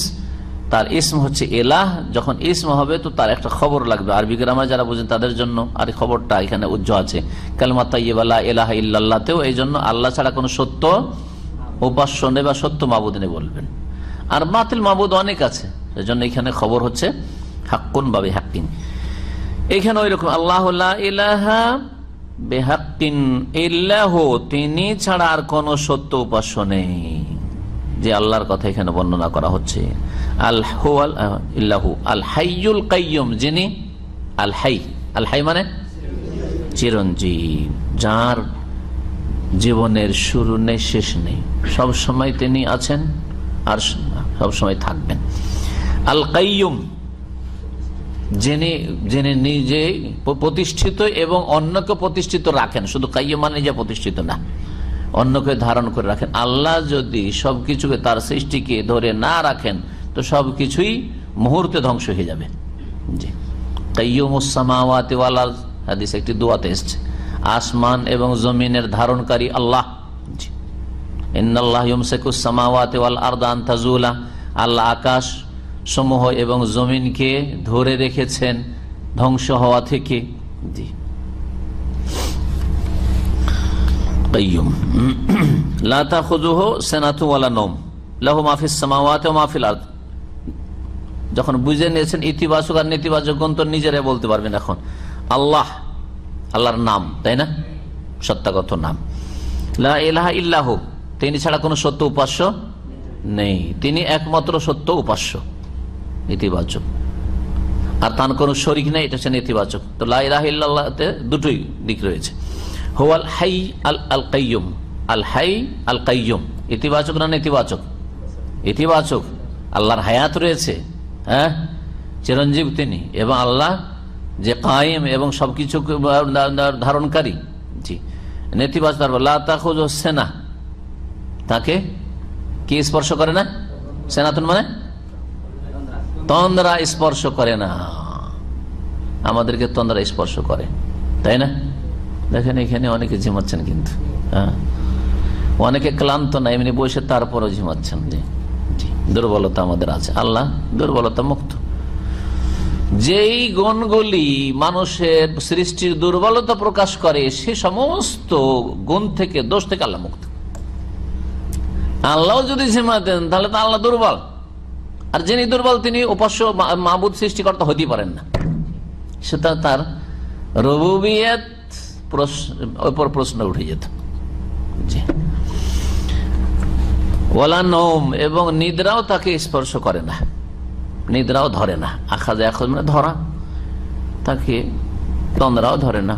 তার ইসম হচ্ছে এলাহ যখন ইসম হবে তো তার একটা খবর লাগবে। আরবি গ্রামার যারা বুঝেন তাদের জন্য আর খবরটা এখানে উজ্জ্ব আছে। কালমা তাইবাল্লা এলাহ ইল্লাহতেও এই জন্য আল্লাহ ছাড়া কোনো সত্য উপাস্য নেই বা সত্য মাবুদ নেই বলবেন। আর বাতিল মাবুদ অনেক আছে। সেজন্য এখানে খবর হচ্ছে হাক্কুন বা বেহাক্কিন। এখানে ওই রকম আল্লাহ ইলাহা বেহাক্কিন ইল্লাহ, তিনি ছাড়া আর কোন সত্য উপাস্য নেই। যে আল্লাহর কথা এখানে বর্ণনা করা হচ্ছে। আল হুয়াল ইল্লাহু, আল হাইয়ুল কাইয়ুম, যিনি আল হাই আল হাই মানে চিরঞ্জীব, যার জীবনের শুরু নেই, শেষ নেই। সব সময় তিনি আছেন আর সব সময় থাকবেন। আল কাইয়ুম যিনি যিনি নিজে প্রতিষ্ঠিত এবং অন্যকে প্রতিষ্ঠিত রাখেন। শুধু কাইয়ুম মানে নিজে প্রতিষ্ঠিত না, অন্যকে ধারণ করে রাখেন। আল্লাহ যদি সবকিছুকে তার সৃষ্টিকে ধরে না রাখেন, তো সবকিছুই মুহূর্তে ধ্বংস হয়ে যাবে। জি। কাইয়ুমুসামাওয়াতে ওয়ালাল হাদিস একটি দোয়াতে এসছে। আসমান এবং জমিনের ধারণকারী আল্লাহ। তাজুলা আল্লাহ আকাশ সমূহ এবং জমিনকে ধরে রেখেছেন ধ্বংস হওয়া থেকে। জি। কাইয়ুম লা তাখুযুহু সিনাতু ওয়ালা নওম। লাহু মা ফিস সামাওয়াতি যখন বুঝে নিয়েছেন, ইতিবাচক আর নেতিবাচক গুণ তো নিজেরাই বলতে পারবেন এখন। আল্লাহ, আল্লাহর নাম, তাই না? সত্যাগত নাম। লা ইলাহা ইল্লাহু, তিনি ছাড়া কোনো সত্য উপাস্য নেই। তিনি একমাত্র সত্য উপাস্য। ইতিবাচক। আর তার কোনো শরিক নেই, এটা হচ্ছে নেতিবাচক। তো লা ইলাহা দুটোই দিক রয়েছে। হোয়াল হাই আল আল কাইয়ুম। আল হাই আল কাইয়ুম। ইতিবাচক না নেতিবাচক? ইতিবাচক। আল্লাহর হায়াত রয়েছে হ্যাঁ? চিরঞ্জীব তিনি। এবং আল্লাহ যে কায়েম এবং সবকিছু ধারণকারী, জি। নেতিবাচক সেনা। তাকে কি স্পর্শ করে না? সেনাতন মানে? তন্দ্রা স্পর্শ করে না। আমাদেরকে তন্দ্রা স্পর্শ করে। তাই না? দেখেন এখানে অনেকে ঝিমাচ্ছেন কিন্তু হ্যাঁ? অনেকে ক্লান্ত না, এমনি বসে তারপরও ঝিমাচ্ছেন। জি দুর্বলতা আমাদের আছে। আল্লাহ দুর্বলতা মুক্ত। যেই গুণগুলি মানুষের সৃষ্টির দুর্বলতা প্রকাশ করে, সে সমস্ত গুণ থেকে, দোষ থেকে আল্লাহ মুক্ত। আল্লাহ যদি ঝিমাতেন তাহলে তো আল্লাহ দুর্বল। আর যিনি দুর্বল, তিনি উপাস্য মাহবুদ সৃষ্টিকর্তা হতেই পারেন না। সেটা তার রবুবিয়ত ওপর প্রশ্ন উঠে যেত। ওলা নোম এবং নিদ্রাও তাকে স্পর্শ করে না। নিদ্রাও ধরে না। আখ মানে ধরা। তাকে তন্দ্রাও ধরে না।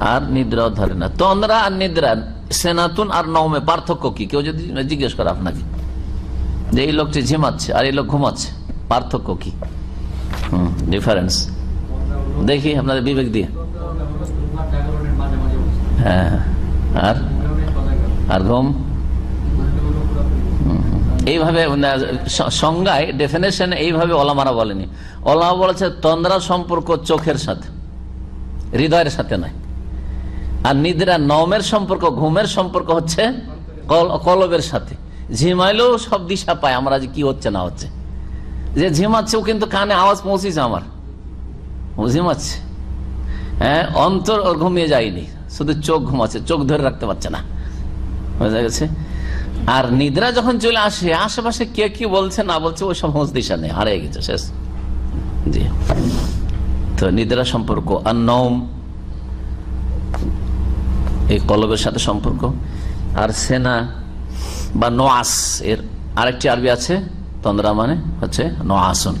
আর নিদ্রাও ধরে না। তন্দ্রা আর নিদ্রা, সেনাতুন আর নৌমে পার্থক্য কি? কেউ যদি জিজ্ঞেস করে আপনাকে। যে এই লোকটি ঝিমাচ্ছে আর এই লোক ঘুমাচ্ছে, পার্থক্য কি? হম ডিফারেন্স দেখি আপনাদের বিবেক দিয়ে। হ্যাঁ আর? আর ঘুম? এইভাবে সংজ্ঞায় ডেফিনেশন এইভাবে ওলামারা বলেনি। ওলামা বলেছে, তন্দ্রা সম্পর্ক চোখের সাথে, হৃদয়ের সাথে নয়। আর নিদ্রা, নমের সম্পর্ক, ঘুমের সম্পর্ক হচ্ছে কলবের সাথে। ঝিমাইলেও সব দিশা পায়, আমরা যে কি হচ্ছে না হচ্ছে। যে ঝিমাচ্ছে, ও কিন্তু কানে আওয়াজ পৌঁছেছে আমার। ঝিমাচ্ছে। হ্যাঁ অন্তর ঘুমিয়ে যায়নি, শুধু চোখ ঘুমাচ্ছে, চোখ ধরে রাখতে পারছে না। বোঝা গেছে? আর নিদ্রা যখন চলে আসে, আশেপাশে কে কি বলছে, না বলছে, ওই সমস্ত দিশা নেই, হারিয়ে গেছে, শেষ। জি। তো নিদ্রা সম্পর্ক আর নম এই কলবের সাথে সম্পর্ক। আর সেনা বা নোয়াস, এর আরেকটি আরবি আছে, তন্দ্রা মানে হচ্ছে নোয়াসন।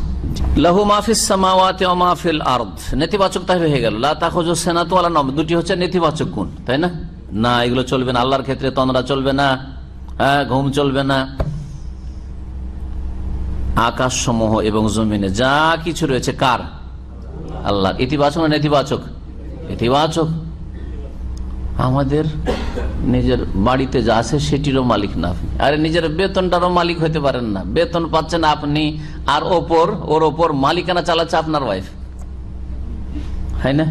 লাহু মাহফিস সামাওয়াতে মাহফিল আর্দ। নেতিবাচক তাই হয়ে গেল। লা তাখুজু সেনাতু নম দুটি হচ্ছে নেতিবাচক গুণ, তাই না? না, এগুলো চলবে না। আল্লাহর ক্ষেত্রে তন্দ্রা চলবে না হ্যাঁ ঘুম চলবে না। আকাশ সমূহ এবং জমিনে যা কিছু রয়েছে, কার? আল্লাহ ইতিবাচক না নেতিবাচক? ইতিবাচক আমাদের নিজের বাড়িতে যা আছে সেটিরও মালিক না আপনি। আরে নিজের বেতনটারও মালিক হতে পারেন না। বেতন পাচ্ছেন আপনি আর ওপর, ওর ওপর মালিকানা চালাচ্ছে আপনার ওয়াইফ হয় না?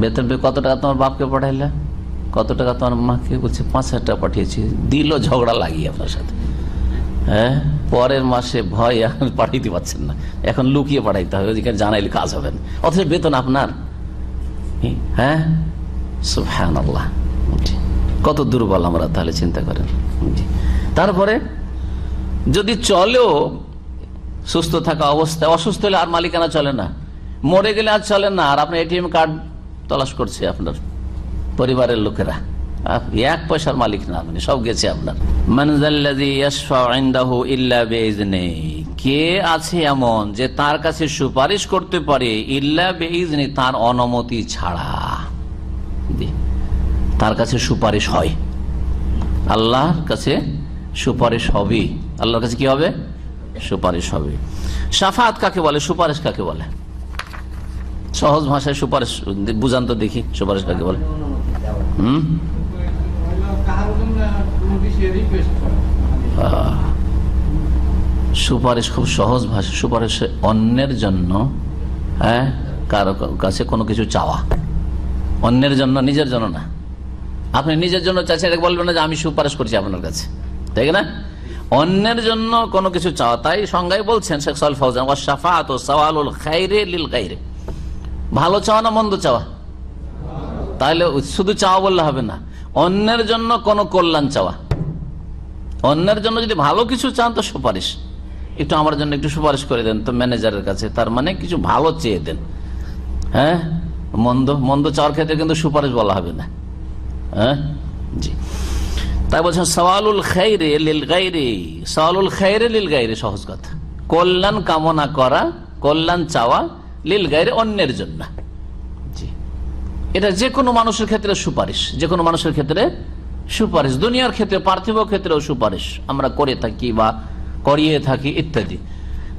বেতন পেয়ে কত টাকা তোমার বাপকে পাঠাইলে? কত টাকা তোমার মাকে বলছে, পাঁচ হাজার টাকা পাঠিয়েছি। দিল ঝগড়া লাগিয়ে আপনার সাথে। হ্যাঁ? পরের মাসে ভয় এখন পাঠাইতে পারছেন না। এখন লুকিয়ে পাঠাইতে হবে, ওদিকে জানাইলে কাজ হবে না। অথচ বেতন আপনার। হ্যাঁ? কত দুর্বল আমরা, তাহলে চিন্তা করেন। তারপরে, যদি চলেও সুস্থ থাকা অবস্থায়, অসুস্থ হলে আর মালিকানা চলে না। মরে গেলে আর চলে না। আর আপনার এটিএম কার্ড তলাশ করছে আপনার পরিবারের লোকেরা। এক পয়সার মালিক না আপনি, সব গেছে আপনার। কে আছে এমন যে তার কাছে সুপারিশ করতে পারে ইল্লা বেইজনি তার অনুমতি ছাড়া। তার কাছে সুপারিশ হয়। আল্লাহর কাছে সুপারিশ হবে। আল্লাহর কাছে কি হবে? সুপারিশ হবে। সাফাত কাকে বলে? সুপারিশ কাকে বলে? সহজ ভাষায় সুপারিশ, বুঝান তো দেখি, সুপারিশ কাকে বলে? হুম? সুপারিশ খুব সহজ ভাষা। সুপারিশ অন্যের জন্য হ্যাঁ কারও কাছে কোনো কিছু চাওয়া। অন্যের জন্য, নিজের জন্য না। আপনি নিজের জন্য চাচ্ছেন এটা বলবেন না যে আমি সুপারিশ করছি আপনার কাছে। তাই না? অন্যের জন্য কোনো কিছু চাওয়া, তাই সংজ্ঞায় বলছেন ও খাইরে ভালো চাওয়া না মন্দ চাওয়া? তাহলে শুধু চাওয়া বললে হবে না। অন্যের জন্য কোনো কল্যাণ চাওয়া। অন্যের জন্য যদি ভালো কিছু চান, তো সুপারিশ। একটু আমার জন্য একটু সুপারিশ করে দেন তো ম্যানেজারের কাছে। তার মানে কিছু ভালো চেয়ে দেন। হ্যাঁ? মন্দ মন্দ চাওয়ার ক্ষেত্রে কিন্তু সুপারিশ বলা হবে না। হ্যাঁ? তাই বলছেন, সওয়ালুল খাইরে লিল গাইরে। সওয়ালুল খাইরে লিল গাইরে, সহজ কথা। কল্যাণ কামনা করা, কল্যাণ চাওয়া লিল গাইরে অন্যের জন্য। জি। এটা যে কোনো মানুষের ক্ষেত্রে সুপারিশ যে কোনো মানুষের ক্ষেত্রে সুপারিশ। দুনিয়ার ক্ষেত্রে, পার্থিব ক্ষেত্রেও সুপারিশ। আমরা করে থাকি বা করিয়ে থাকি ইত্যাদি।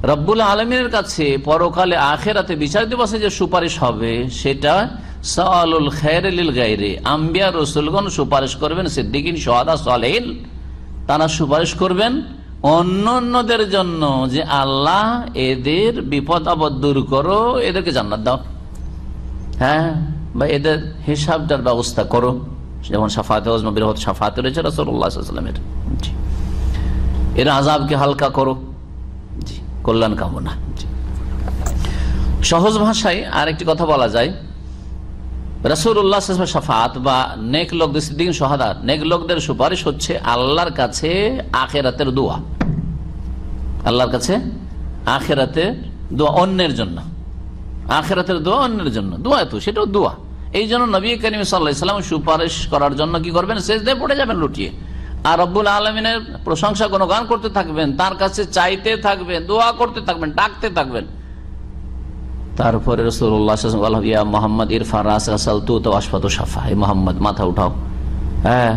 রব্বুল আলমিনের কাছে পরকালে আখেরাতে বিচার দিবসে যে সুপারিশ হবে, সেটা সালুল খেরলিল গাইরে। আম্বিয়া রসুলগণ সুপারিশ করবেন, সিদ্দিকিন, সোহাদা, সালেহিন, তারা সুপারিশ করবেন অন্য অন্যদের জন্য যে আল্লাহ এদের বিপদ আপদ দূর করো, এদেরকে জান্নাত দাও। হ্যাঁ বা এদের হিসাবটার ব্যবস্থা করো। যেমন সাফাতে বৃহৎ সাফাতে রয়েছে রসুল্লাহামের এর আজাবকে হালকা করো। জি কল্যাণ কামনা সহজ ভাষায় আর একটি কথা বলা যায়। রসুল্লাহ সাফাত বা নেক লোকদের সিদ্দিন সোহাদা নেক লোকদের সুপারিশ হচ্ছে আল্লাহর কাছে আখেরাতের দোয়া। আল্লাহর কাছে আখেরাতে দোয়া অন্যের জন্য। আখেরাতের দোয়া অন্যের জন্য। দোয়া তো, সেটাও দোয়া। এই জন্য নবী করিম সাল্লাহাম সুপারিশ করার জন্য কি করবেন? শেষ দিয়ে পড়ে যাবেন লুটিয়ে। আর রব্বুল আলমিনের প্রশংসা কোনো করতে থাকবেন, তার কাছে চাইতে থাকবেন, দোয়া করতে থাকবেন, ডাকতে থাকবেন। তারপরে মোহাম্মদ ইরফান রাসাল, তু সাফা হে মোহাম্মদ, মাথা উঠাও। হ্যাঁ?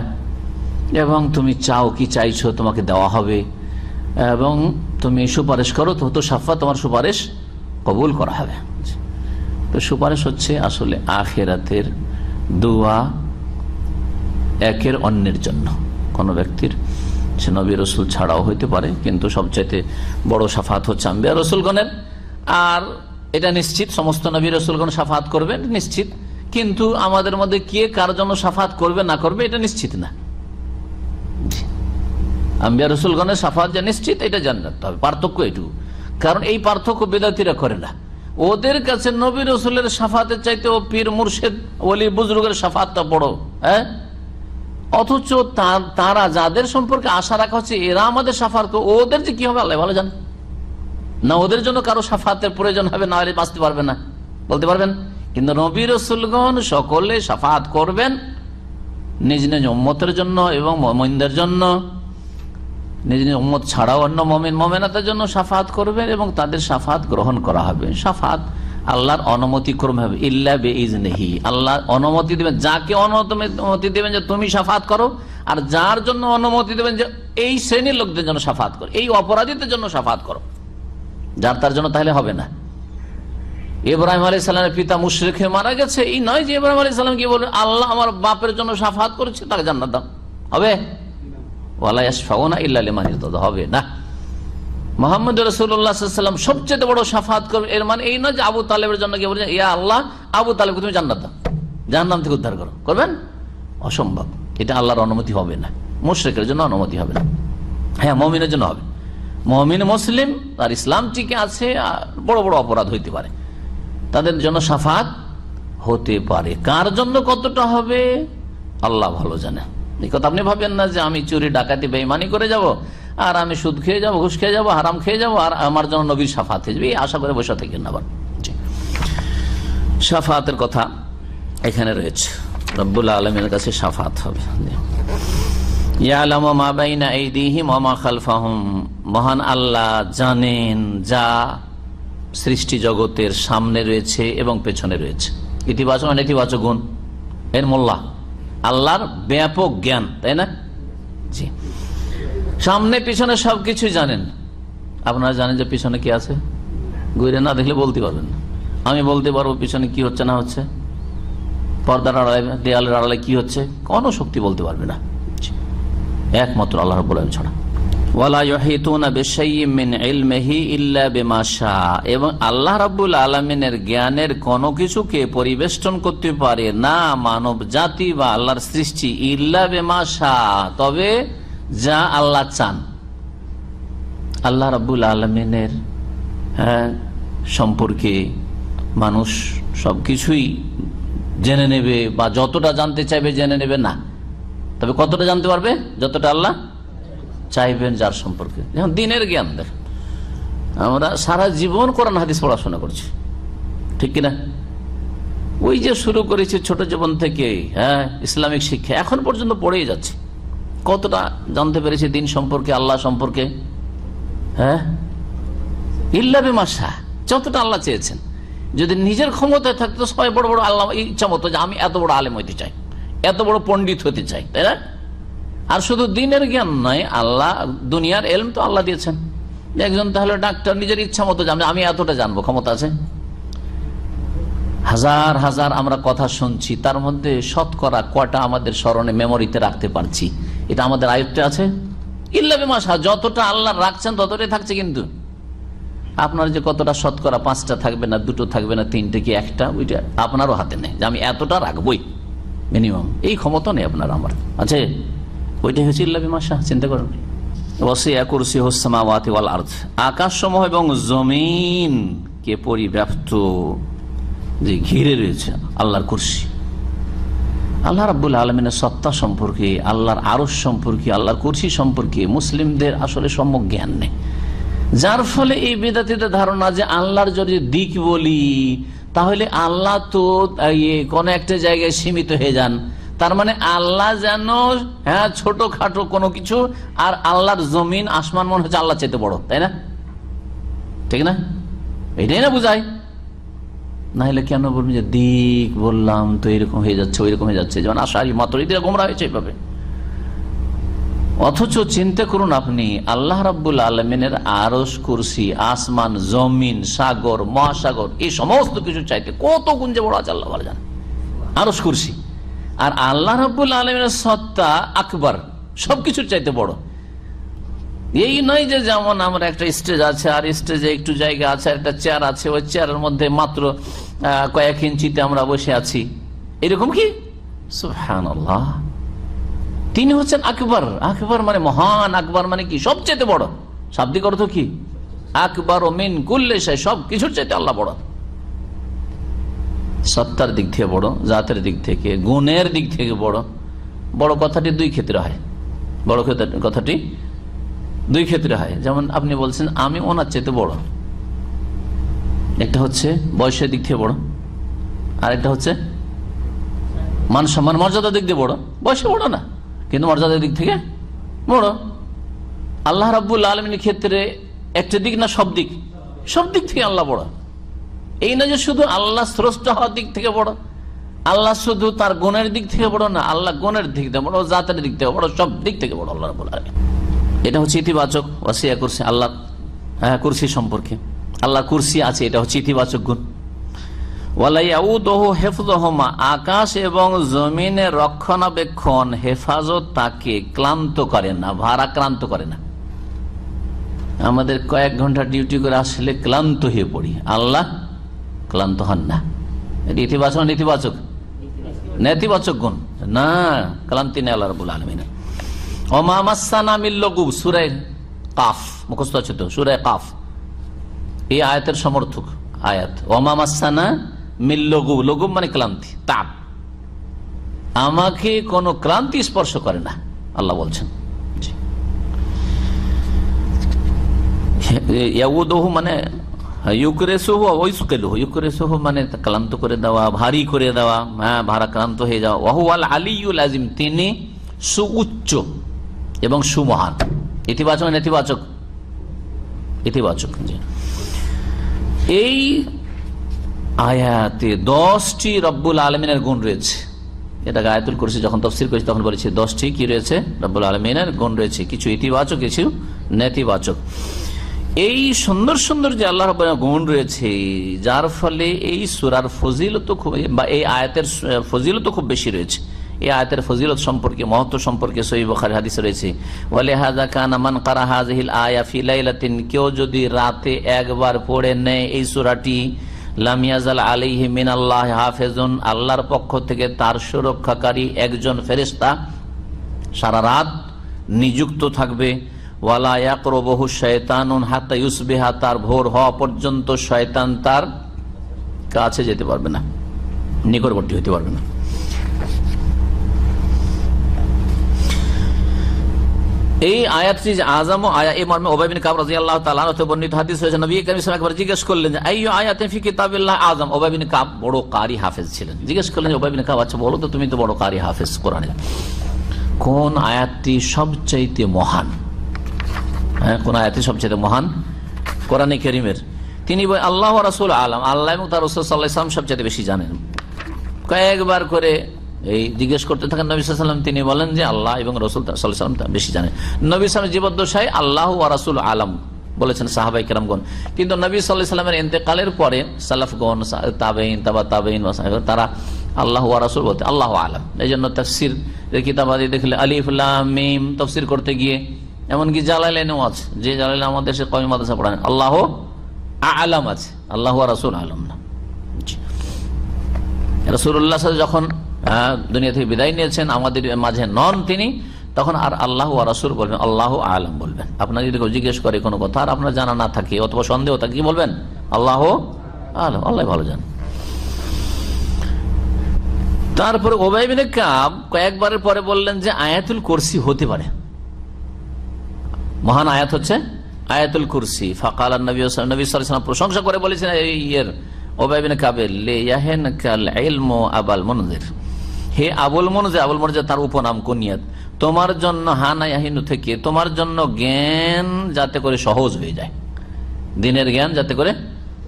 এবং তুমি চাও কি চাইছো, তোমাকে দেওয়া হবে। এবং তুমি সুপারিশ করো, তো তো সাফা তোমার সুপারিশ কবুল করা হবে। তো সুপারিশ হচ্ছে আসলে আখেরাতের দোয়া একের অন্যের জন্য। কোনো ব্যক্তির সে নবী রসুল ছাড়াও হইতে পারে, কিন্তু সবচাইতে বড় সাফাত হচ্ছে আম্বিয়া রসুলগণের। আর এটা নিশ্চিত, সমস্ত নবী রসুলগণ সাফাত করবেন, নিশ্চিত। কিন্তু আমাদের মধ্যে কে কার জন্য সাফাত করবে, না করবে, এটা নিশ্চিত না। আম্বিয়া রসুলগণের সাফাত যা নিশ্চিত, এটা জান রাখতে হবে পার্থক্য এটুকু। কারণ এই পার্থক্য বেদাতিরা করে না। ওদের কাছে নবী রসুলের সাফাতের চাইতে ও পীর মুর্শেদ, ওলি বুজরুগের সাফাতটা বড় হ্যাঁ? অথচ তারা যাদের সম্পর্কে আশা রাখা হচ্ছে, এরা আমাদের সাফাত ওদের যে কি হবে, আল্লাহ ভালো জান। না, ওদের জন্য কারও সাফাতের প্রয়োজন হবে, না হলে বাঁচতে পারবে না। বলতে পারবেন? কিন্তু নবী রসুলগণ সকলে সাফাত করবেন নিজ নিজ উম্মতের জন্য এবং মমিনদের জন্য। নিজ নিজ উম্মত ছাড়াও অন্য মমিন মমেনাতের জন্য সাফাত করবেন এবং তাদের সাফাত গ্রহণ করা হবে। সাফাত আল্লাহর অনুমতি ক্রমে হবে। ইল্লা বে ইজনেহি আল্লাহ অনুমতি দেবেন। যাকে অনুমতি দেবেন যে তুমি সাফাত করো, আর যার জন্য অনুমতি দেবেন যে এই শ্রেণির লোকদের জন্য সাফাত করো, এই অপরাধীদের জন্য সাফাত করো। যার তার জন্য তাহলে হবে না। ইব্রাহিম আলী সাল্লামের পিতা মুশ্রিক হয়ে মারা গেছে। এই নয় যে ইব্রাহিম আলী সাল্লাম কি বলবেন আল্লাহ আমার বাপের জন্য সাফাত করেছে, তাকে জান্নাত হবে? হবে না। সবচেয়ে বড় সাফাত করবে, এর মানে এই নয় যে আবু তালেবের জন্য আল্লাহ, আবু তুমি দাও। থেকে উদ্ধার করো। করবেন? অসম্ভব। এটা আল্লাহর অনুমতি হবে না। মুশ্রিকের জন্য অনুমতি হবে না। হ্যাঁ মমিনের জন্য হবে। মমিন মুসলিম আর ইসলাম টিকে আছে আর বড় বড় অপরাধ হইতে পারে। তাদের জন্য সাফাত হতে পারে। কার জন্য কতটা হবে আল্লাহ ভালো জানে। এই কথা আপনি ভাবেন না যে আমি চুরি ডাকাতি বেইমানি করে যাব আর আমি সুদ খেয়ে যাব ঘুষ খেয়ে যাব হারাম খেয়ে যাব আর আমার জন্য নবীর সাফাত হয়ে যাবে এই আশা করে বসে থাকেন আবার। সাফাতের কথা এখানে রয়েছে। রব্বুল আলমের কাছে সাফাত হবে। মহান আল্লাহ জানেন যা সৃষ্টি জগতের সামনে রয়েছে এবং পেছনে রয়েছে। ইতিবাচক নেতিবাচক গুণ। এর মোল্লা। আল্লাহর ব্যাপক জ্ঞান, তাই না? জি। সামনে পিছনে সবকিছু জানেন। আপনারা জানেন যে পিছনে কি আছে? ঘুরে না দেখলে বলতে পারবেন না। আমি বলতে পারব পিছনে কি হচ্ছে না হচ্ছে। পর্দার আড়ালে, দেয়ালের আড়ালে কি হচ্ছে? কোনো শক্তি বলতে পারবে না। একমাত্র আল্লাহ রব্বুল আলামিন ছাড়া এবং আল্লাহ রাব্বুল আলামিনের জ্ঞানের কোনো কিছুকে পরিবেষ্টন করতে পারে না মানব জাতি বা আল্লাহর সৃষ্টি ইল্লা বিমা শাআ তবে যা আল্লাহ চান। আল্লাহ রাব্বুল আলামিনের হ্যাঁ, সম্পর্কে মানুষ সবকিছুই জেনে নেবে বা যতটা জানতে চাইবে জেনে নেবে না। তবে কতটা জানতে পারবে? যতটা আল্লাহ চাইবেন যার সম্পর্কে। যেমন দিনের জ্ঞান দেখ আমরা সারা জীবন কোরআন, হাদিস পড়াশোনা করছি। ঠিক কিনা? ওই যে শুরু করেছি ছোট জীবন থেকে হ্যাঁ ইসলামিক শিক্ষা, এখন পর্যন্ত পড়েই যাচ্ছে। কতটা জানতে পেরেছি দিন সম্পর্কে, আল্লাহ সম্পর্কে? হ্যাঁ? ইল্লাবে মাসা যতটা আল্লাহ চেয়েছেন। যদি নিজের ক্ষমতায় থাকতো, সবাই বড় বড় আল্লাহ, ইচ্ছা মতো যে আমি এত বড় আলেম হইতে চাই। এত বড় পণ্ডিত হতে চাই, তাই না? আর শুধু দিনের জ্ঞান নয়, আল্লাহ, দুনিয়ার এলম তো আল্লাহ দিয়েছেন। একজন তাহলে ডাক্তার নিজের ইচ্ছা মতো জানবে আমি এতটা জানব, ক্ষমতা আছে? হাজার হাজার আমরা কথা শুনছি, তার মধ্যে শতকরা কটা আমাদের স্মরণে মেমোরিতে রাখতে পারছি। এটা আমাদের আয়ত্তে আছে? ইল্লাবে মাসা যতটা আল্লাহ রাখছেন ততটাই থাকছে কিন্তু। আপনার যে কতটা শতকরা পাঁচটা থাকবে না, দুটো থাকবে না, তিনটে কি একটা, ওইটা আপনারও হাতে নেই, যে আমি এতটা রাখবই। মিনিমাম এই ক্ষমতা নেই আপনার আমার। আছে ওইটাই হচ্ছে ইল্লাবি মাসা চিন্তা করুন এবং জমিন কে পরিব্যাপ্ত যে ঘিরে রয়েছে আল্লাহর আল্লাহ সত্তা সম্পর্কে, আল্লাহর সম্পর্কে সম্পর্কে মুসলিমদের আসলে সম্যক জ্ঞান নেই। যার ফলে এই বেদাতিদের ধারণা যে আল্লাহর যদি দিক বলি তাহলে আল্লাহ তো ইয়ে কোনো একটা জায়গায় সীমিত হয়ে যান। তার মানে আল্লাহ যেন হ্যাঁ ছোট খাটো কোনো কিছু, আর আল্লাহর জমিন, আসমান মনে হচ্ছে আল্লাহ চেতে বড়, তাই না? ঠিক না? এটাই না বুঝায়। না হলে কেন বলবেন যে দিক বললাম তো এরকম হয়ে যাচ্ছে, ওইরকম হয়ে যাচ্ছে। যেমন আশারি মাত্র এদের গোমরা হয়েছে এইভাবে। অথচ চিন্তা করুন আপনি, আল্লাহ রাব্বুল আলমিনের আরস কুরসি, আসমান, জমিন, সাগর, মহাসাগর, এই সমস্ত কিছু চাইতে কত গুঞ্জে বড় আছে আল্লাহ জান আরস কুরসি। আর আল্লাহ রাব্বুল আলমিনের সত্তা আকবর, সবকিছুর চাইতে বড়। এই নয় যে যেমন আমরা একটা স্টেজ আছে, আর স্টেজে একটু জায়গা আছে, আর একটা চেয়ার আছে, ওই চেয়ারের মধ্যে মাত্র কয়েক ইঞ্চিতে আমরা বসে আছি। এরকম কি? সুবহানাল্লাহ। তিনি হচ্ছেন আকবর। আকবর মানে মহান, আকবর মানে কি? সবচেয়ে বড়। শাব্দিক অর্থ কি? আকবর ও মিন কুল্লে সব কিছুর চাইতে আল্লাহ বড়। সত্তার দিক থেকে বড়, জাতের দিক থেকে, গুণের দিক থেকে বড়। বড় কথাটি দুই ক্ষেত্রে হয়। বড় কথাটি দুই ক্ষেত্রে হয়। যেমন আপনি বলছেন, আমি ওনার চাইতে বড়। একটা হচ্ছে বয়সের দিক থেকে বড় আর একটা হচ্ছে মান সম্মান মর্যাদার দিক দিয়ে বড়। বয়সে বড় না। কিন্তু মর্যাদার দিক থেকে বড়। আল্লাহ রাব্বুল আলমীর ক্ষেত্রে একটা দিক না সব দিক? সব দিক থেকে আল্লাহ বড়। এই না যে শুধু আল্লাহ স্রষ্ট হওয়ার দিক থেকে বড়। আল্লাহ শুধু তার গুণের দিক থেকে বড় না, আল্লাহ গুণের দিক থেকে বড়, জাতের দিক থেকে বড়, সব দিক থেকে বড় আল্লাহ রাব্বুল আলামিন। এটা হচ্ছে ইতিবাচক ওয়াসিয়া কুরসি, আল্লাহ হ্যাঁ কুরসি সম্পর্কে। আল্লাহ কুরসি আছে, এটা হচ্ছে ইতিবাচক গুণ। আকাশ এবং জমিনের রক্ষণাবেক্ষণ, হেফাজত তাকে ক্লান্ত করে না, ভারাক্রান্ত করে না। আমাদের কয়েক ঘণ্টা ডিউটি করে আসলে ক্লান্ত হয়ে পড়ি। আল্লাহ ক্লান্ত হন না। ইতিবাচক নেতিবাচক? নেতিবাচক গুণ। না, ক্লান্তি নেই আল্লাহ রবুল আলমিন। অমামাসানা সুরায় কাফ, মুখস্থ আছে সুরায় কাফ। এই আয়াতের সমর্থক আয়াত। অমামাসানা লঘু মানে ক্লান্তি, তাপ। আমাকে কোনো ক্লান্তি স্পর্শ করে না, আল্লাহ বলছেন। ইয়াউদহু মানে ইউকরেসহু, ওইসকেলহু, ইউকরেসহু মানে ক্লান্ত করে দেওয়া, ভারী করে দেওয়া হ্যাঁ ভারাক্রান্ত হয়ে যাওয়া। ওয়াহু আল আলিউল আজিম তিনি সুউচ্চ এবং সুমহান। ইতিবাচক নেতিবাচক? ইতিবাচক এই আয়াতে দশটি রব্বুল আলমিনের গুণ রয়েছে। এটা আয়াতুল করেছি যখন তফসির করেছি তখন বলেছি, দশটি কি রয়েছে? রব্বুল আলমিনের গুণ রয়েছে। কিছু ইতিবাচক, কিছু নেতিবাচক। এই সুন্দর সুন্দর যে আল্লাহ গুণ রয়েছে, যার ফলে এই সুরার ফজিলত খুব, বা এই আয়াতের ফজিলত খুব বেশি রয়েছে। এই আয়াতের ফজিলত সম্পর্কে, মহত্ব সম্পর্কে সহি হাদিস রয়েছে হাজা আয়া কেউ যদি রাতে একবার পড়ে নেয় এই সুরাটি লামিয়াজাল আলিহি মিনাল্লাহ হাফেজন, আল্লাহর পক্ষ থেকে তার সুরক্ষাকারী একজন ফেরিস্তা সারা রাত নিযুক্ত থাকবে। ওয়ালা ইয়াকরবহু শয়তানুন হাতা ইউসবিহা, তার ভোর হওয়া পর্যন্ত শয়তান তার কাছে যেতে পারবে না, নিকটবর্তী হতে পারবে না। এই আয়াতটি আজম আয়া এই মর্মে ওবাই বিন কাব রাদিয়াল্লাহু তাআলা হতে বর্ণিত হাদিস হয়েছে নবী করিম সাল্লাল্লাহু আলাইহি জিজ্ঞেস করলেন যে, আইয়ু আয়াতিন ফি কিতাবিল্লাহ আজম ওবাই বিন কাব বড় কারি হাফেজ ছিলেন। জিজ্ঞেস করলেন ওবাই বিন কাব আচ্ছা বলো তো, তুমি তো বড় কারি হাফেজ কোরআনের। কোন আয়াতটি সবচাইতে মহান? হ্যাঁ কোন আয়াতটি সবচাইতে মহান? কোরআনে করিমের। তিনি আল্লাহ রাসূল আলম। আল্লাহ এবং তার রাসূল সাল্লাল্লাহু আলাইহি ওয়াসাল্লাম সবচাইতে বেশি জানেন। কয়েকবার করে এই জিজ্ঞেস করতে থাকেন নবী সাল্লাম তিনি বলেন যে আল্লাহ এবং রসুল সাল্লাম বেশি জানেন নবী সালাম জীবদ্দশায় আল্লাহ ও রাসুল আলম বলেছেন সাহাবাই কেরামগণ। কিন্তু নবী সাল্লাহ সাল্লামের ইন্তেকালের পরে সালাফগণ তাবেইন তাবা তাবেইন তারা আল্লাহ রাসুল বলতে আল্লাহ আলম। এই জন্য তফসির কিতাবাদি দেখলে আলিফুল্লাহ মিম তফসির করতে গিয়ে এমনকি জালালেনও আছে। যে জালালে আমাদের দেশে কমি মাদ্রাসা পড়ান আল্লাহ আলম আছে। আল্লাহ রাসুল আলম না। রসুল্লাহ যখন দুনিয়া থেকে বিদায় নিয়েছেন, আমাদের মাঝে নন তিনি, তখন আর আল্লাহ রাসুল বলবেন, আল্লাহ আলম বলবেন। আপনার যদি কেউ জিজ্ঞেস করে কোনো কথা, আর আপনার জানা না থাকে, অথবা সন্দেহ থাকে, কি বলবেন? আল্লাহ আলম, আল্লাহ ভালো জান। তারপরে ওবাইবিনে কাব কয়েকবারের পরে বললেন যে, আয়াতুল কুরসি হতে পারে। মহান আয়াত হচ্ছে, আয়াতুল কুরসি। ফাকাল নবী নবী প্রশংসা করে বলেছেন ইয়ের ওবাইবিন কাবেল লে ইয়াহেন কাল ইলমু আবাল মুনজির। হে আবুল মনজে আবুল মনজে, তার উপনাম কুনিয়াত তোমার জন্য হানা ইয়াহিনু থেকে তোমার জন্য জ্ঞান যাতে করে সহজ হয়ে যায়। দিনের জ্ঞান যাতে করে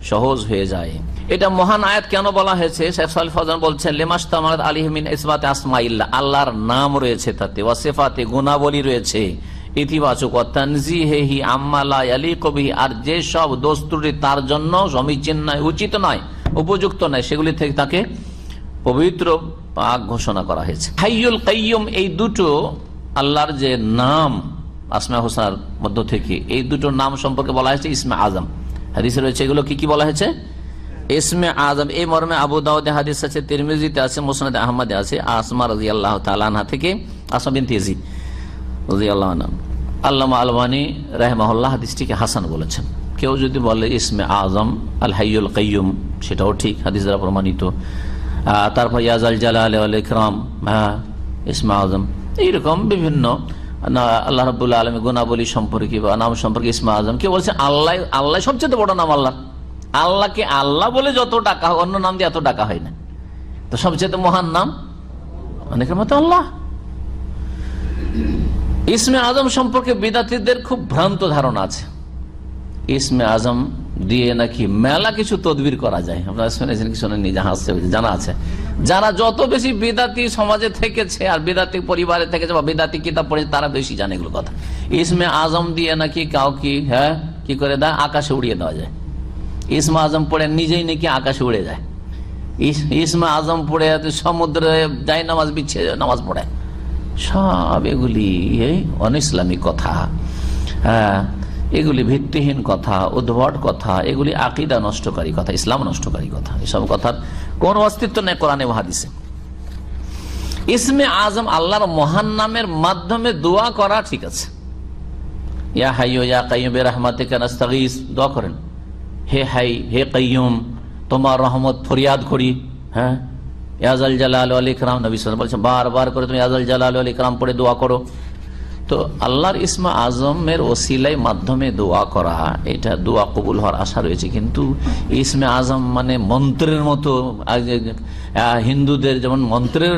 সহজ হয়ে যায়। এটা মহান আয়াত কেন বলা হয়েছে? শেখ সাল ফজান বলছেন লেমাস্তামাদ আলিহমিন ইসবাতে আসমাইল্লা। আল্লাহর নাম রয়েছে তাতে ওয়াসেফাতে গুণাবলী রয়েছে। ইতিবাচক তানজিহি আম্মালা আলী কবি আর যে সব ত্রুটি তার জন্য সমীচীন নয়, উচিত নয়, উপযুক্ত নয়, সেগুলি থেকে তাকে পবিত্র পাক ঘোষণা করা হয়েছে। হাইয়ুল কাইয়ুম, এই দুটো আল্লাহর যে নাম, আসমা হোসার মধ্য থেকে, এই দুটো নাম সম্পর্কে বলা হয়েছে ইসমে আজম। হাদিসে রয়েছে, এগুলো কি কি বলা হয়েছে? ইসমে আজম, এই মর্মে আবু দাউদে হাদিস আছে, তিরমিজিতে আছে, মোসনাদ আহমদে আছে, আসমা রাজি আল্লাহ তালানহা থেকে, আসমা বিন তেজিদ রাজি আল্লাহ আল্লামা আলমানি রাহমাহুল্লাহ হাদিসটিকে হাসান বলেছেন। কেউ যদি বলে ইসমে আজম, আল হাইয়ুল কাইয়ুম, সেটাও ঠিক, হাদিস দ্বারা প্রমাণিত। তারপর ইয়াজাল জালাল আল ইকরাম হ্যাঁ ইসমে আজম, এইরকম বিভিন্ন আল্লাহ রবুল্লা আলমী গুণাবলী সম্পর্কে বা নাম সম্পর্কে ইসমা আজম, কেউ বলছে আল্লাহ আল্লাহ সবচেয়ে বড় নাম আল্লাহ। আল্লাহকে আল্লাহ বলে যত ডাকা হয়, অন্য নাম দিয়ে এত ডাকা হয় না। তো সবচেয়ে মহান নাম, অনেকের মতো আল্লাহ। ইসমে আজম সম্পর্কে বিদাতিদের খুব ভ্রান্ত ধারণা আছে। ইসমে আজম দিয়ে নাকি মেলা কিছু তদবির করা যায়। আপনারা শুনেছেন কি শোনেননি? জানা আছে জানা আছে। যারা যত বেশি বিদাতি সমাজে থেকেছে আর বিদাতি পরিবারে থেকেছে বা বিদাতি কিতাব পড়েছে, তারা বেশি জানে এগুলো কথা। ইসমে আজম দিয়ে নাকি কাউকে হ্যাঁ কি করে দেয়? আকাশে উড়িয়ে দেওয়া যায়। ইসমা আজম পড়ে নিজেই নাকি আকাশে উড়ে যায়। ইস- ইসমা আজম পড়ে সমুদ্রে যাই নামাজ বিচ্ছে, নামাজ পড়ে। সব এগুলি, এই অনইসলামিক কথা। হ্যাঁ এগুলি ভিত্তিহীন কথা, উদ্ভট কথা, এগুলি আকিদা নষ্টকারী কথা, ইসলাম নষ্টকারী কথা। এসব কথার কোন অস্তিত্ব নেই কোরআনে হাদিসে। ইসমে আজম আল্লাহর মহান নামের মাধ্যমে দোয়া করা ঠিক আছে। ইয়া হাইয়ো ইয়া কাইয়ুম রহমাতিকা নাস্তাগীস, দোয়া করেন। হে হাই, হে কাইয়ুম তোমার রহমত ফরিয়াদ করি হ্যাঁ? ইয়াজাল জালাল আলী ইকরাম, নবী ওয়াসাল্লাম বারবার করে তুমি ইয়াজাল জালাল আলী ইকরাম পড়ে দোয়া করো। তো আল্লাহর ইসমা আজমের ওসিলাই মাধ্যমে দোয়া করা এটা দোয়া কবুল হওয়ার আশা রয়েছে। কিন্তু ইসমে আজম মানে মন্ত্রের মতো হিন্দুদের যেমন মন্ত্রের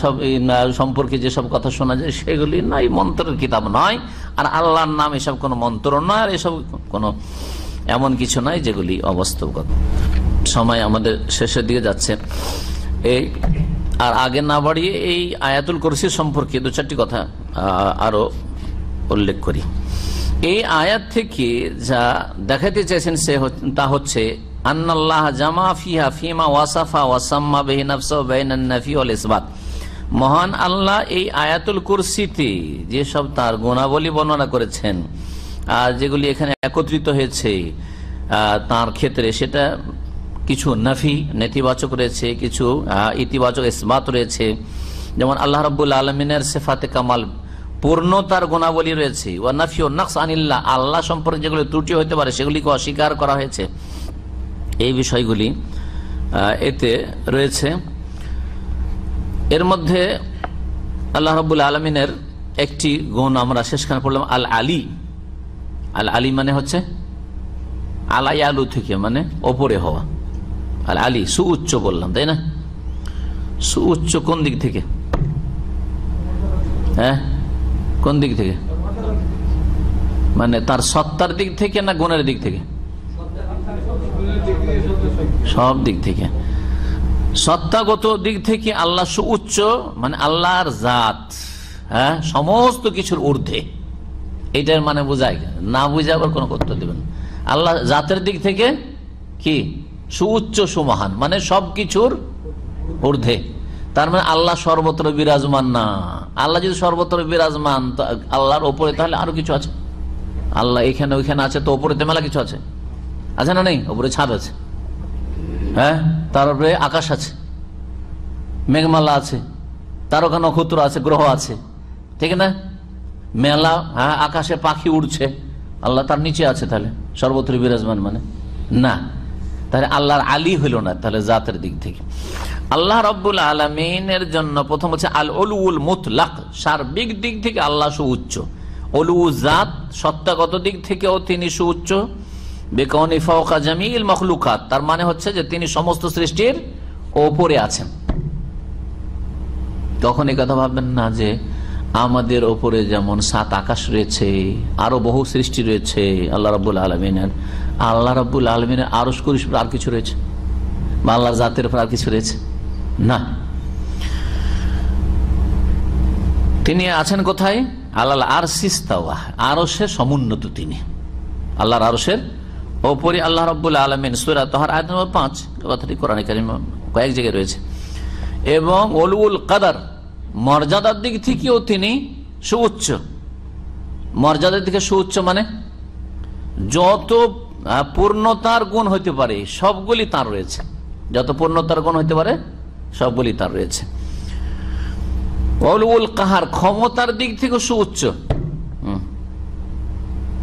সব এই, সম্পর্কে যেসব কথা শোনা যায় সেগুলি নাই মন্ত্রের কিতাব নয়। আর আল্লাহর নাম এসব কোনো মন্ত্র নয় আর এসব কোনো এমন কিছু নয় যেগুলি অবাস্তবগত। সময় আমাদের শেষের দিকে যাচ্ছে। এই আর আগে না বাড়িয়ে এই আয়াতুল কুরসি সম্পর্কে দু চারটি কথা আরও উল্লেখ করি। এই আয়াত থেকে যা দেখাতে চাইছেন সে তা হচ্ছে, আন্নাল্লাহ জামা ফিহা ফিমা ওয়াসাফা ওয়াসাম্মা বেহিনাফসা বেহিনান নাফি ওয়াল ইসবাত। মহান আল্লাহ এই আয়াতুল কুরসিতে যেসব তার গুণাবলী বর্ণনা করেছেন, আর যেগুলি এখানে একত্রিত হয়েছে তার ক্ষেত্রে সেটা কিছু নাফি নেতিবাচক রয়েছে, কিছু ইতিবাচক ইসবাত রয়েছে। যেমন আল্লাহ রব্বুল আলমিনের সেফাতে কামাল পূর্ণতার গুণাবলী রয়েছে। ও নাফি ও নকশ আনিল্লাহ, আল্লাহ সম্পর্কে যেগুলো ত্রুটি হতে পারে সেগুলিকে অস্বীকার করা হয়েছে। এই বিষয়গুলি এতে রয়েছে। এর মধ্যে আল্লাহ রব্বুল আলমিনের একটি গুণ আমরা শেষখানে পড়লাম, আল আলী। আল আলী মানে হচ্ছে আলাই আলু থেকে মানে ওপরে হওয়া। আল আলী, সুউচ্চ বললাম, তাই না? সুউচ্চ কোন দিক থেকে? হ্যাঁ? কোন দিক থেকে? মানে তার সত্তার দিক থেকে না গুণের দিক থেকে? সব দিক থেকে। সত্তাগত দিক থেকে আল্লাহ সুউচ্চ মানে আল্লাহর জাত হ্যাঁ? সমস্ত কিছুর ঊর্ধ্বে। এটার মানে বোঝায় না বুঝে আবার কোনো করতে দেবেন আল্লাহ জাতের দিক থেকে কি? সুউচ্চ সুমহান মানে সবকিছুর ঊর্ধ্বে। তার মানে আল্লাহ সর্বত্র বিরাজমান না। আল্লাহ যদি সর্বত্র বিরাজমান আল্লাহর ওপরে তাহলে আরও কিছু আছে। আল্লাহ এখানে ওইখানে আছে, তো ওপরে মেলা কিছু আছে। আছে না নেই? ওপরে ছাদ আছে। হ্যাঁ? তার উপরে আকাশ আছে। মেঘমালা আছে। তারকা নক্ষত্র আছে, গ্রহ আছে। ঠিক না? মেলা হ্যাঁ আকাশে পাখি উড়ছে। আল্লাহ তার নিচে আছে তাহলে। সর্বত্র বিরাজমান মানে। না। তাহলে আল্লাহর আলী হইল না, তাহলে জাতের দিক থেকে। আল্লাহ রব্বুল আলমিনের জন্য প্রথম হচ্ছে আল অলুল মুতলাক, সার্বিক দিক থেকে আল্লাহ সুউচ্চ। অলু জাত সত্তাগত দিক থেকেও তিনি সুউচ্চ। বেকনি ফওকা জামিল মখলুকাত, তার মানে হচ্ছে যে তিনি সমস্ত সৃষ্টির ওপরে আছেন। তখন কথা ভাববেন না যে আমাদের ওপরে যেমন সাত আকাশ রয়েছে, আরও বহু সৃষ্টি রয়েছে, আল্লাহ রাবুল আলমিনের। আল্লাহ রাবুল আলমিনের আরস করিস আর কিছু রয়েছে। বা আল্লাহর জাতের উপর আর কিছু রয়েছে। না। তিনি আছেন কোথায়? আল্লাহ আর সিস্তাওয়া আরও সমুন্নত তিনি। আল্লাহর আরসের ওপরে আল্লাহ রব্বুল আলমিন সুরা তোহার আয়াত নম্বর পাঁচ কথাটি কোরআন কারিম কয়েক জায়গায় রয়েছে। এবং অলুল কাদার, মর্যাদার দিক থেকেও তিনি সুউচ্চ। মর্যাদার দিকে সুউচ্চ মানে যত পূর্ণতার গুণ হইতে পারে, সবগুলি তার রয়েছে। যত পূর্ণতার গুণ হইতে পারে, সবগুলি তার রয়েছে। কাহার, ক্ষমতার দিক থেকে সুউচ্চ।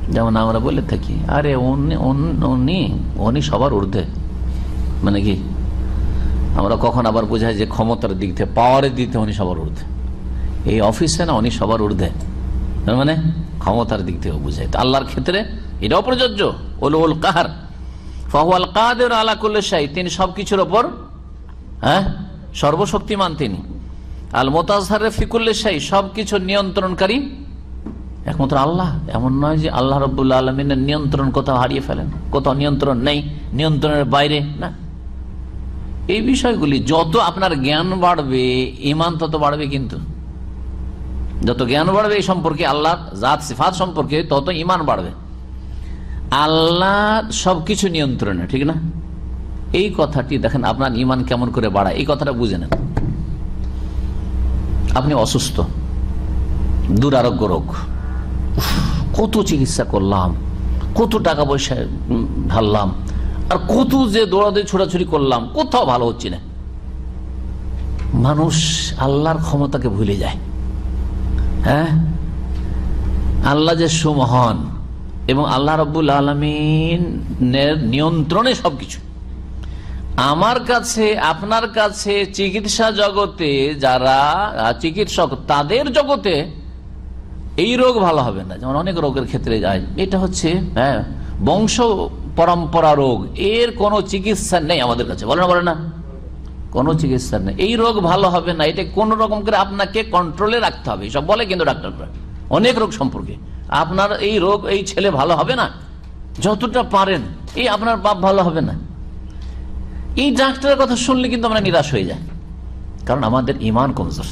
যেমন আমরা বলে থাকি, আরে উনি, উন- সবার ঊর্ধ্বে। মানে কি? আমরা কখন আবার বোঝাই যে ক্ষমতার দিক থেকে, পাওয়ারের দিক থেকে উনি সবার ঊর্ধ্বে। এই অফিসে না, উনি সবার ঊর্ধ্বে। মানে ক্ষমতার দিক থেকে তো আল্লাহর ক্ষেত্রে এটাও প্রযোজ্য। ওল কাহার। ফহওয়াল কাদের আলা করলে শাহী তিনি সবকিছুর ওপর হ্যাঁ সর্বশক্তিমান তিনি। আল মোতাজহারে ফিকুল্লে শাহী সবকিছু নিয়ন্ত্রণকারী একমাত্র আল্লাহ। এমন নয় যে আল্লাহ রব্বুল্লা আলমিনের নিয়ন্ত্রণ কোথাও হারিয়ে ফেলেন, কোথাও নিয়ন্ত্রণ নেই, নিয়ন্ত্রণের বাইরে, না। এই বিষয়গুলি যত আপনার জ্ঞান বাড়বে ইমান তত বাড়বে কিন্তু। যত জ্ঞান বাড়বে এই সম্পর্কে, আল্লাহ জাত, সিফাত সম্পর্কে তত ইমান বাড়বে। আল্লাহ সবকিছু নিয়ন্ত্রণে, ঠিক না? এই কথাটি দেখেন আপনার ইমান কেমন করে বাড়ায়, এই কথাটা বুঝে নেন। আপনি অসুস্থ, দুরারোগ্য রোগ, কত চিকিৎসা করলাম, কত টাকা পয়সা ঢাললাম, আর কত যে দৌড়াদৌড়ি ছোড়াছুড়ি করলাম, কোথাও ভালো হচ্ছে না। মানুষ আল্লাহর ক্ষমতাকে ভুলে যায়। হ্যাঁ? আল্লাহ যে সুমহান এবং আল্লাহ রব্বুল আলমিনের নিয়ন্ত্রণে সবকিছু। আমার কাছে, আপনার কাছে চিকিৎসা জগতে যারা চিকিৎসক, তাদের জগতে এই রোগ ভালো হবে না। যেমন অনেক রোগের ক্ষেত্রে যায়। এটা হচ্ছে হ্যাঁ বংশ পরম্পরা রোগ। এর কোনো চিকিৎসা নেই আমাদের কাছে। বলে না বলে না। কোনো চিকিৎসা নেই। এই রোগ ভালো হবে না, এটা কোন রকম করে আপনাকে কন্ট্রোলে রাখতে হবে। সব বলে কিন্তু ডাক্তাররা অনেক রোগ সম্পর্কে। আপনার এই রোগ, এই ছেলে ভালো হবে না? যতটা পারেন, এই আপনার বাপ ভালো হবে না? এই ডাক্তারের কথা শুনলে কিন্তু আমরা নিরাশ হয়ে যাই। কারণ আমাদের ইমান কমজোর।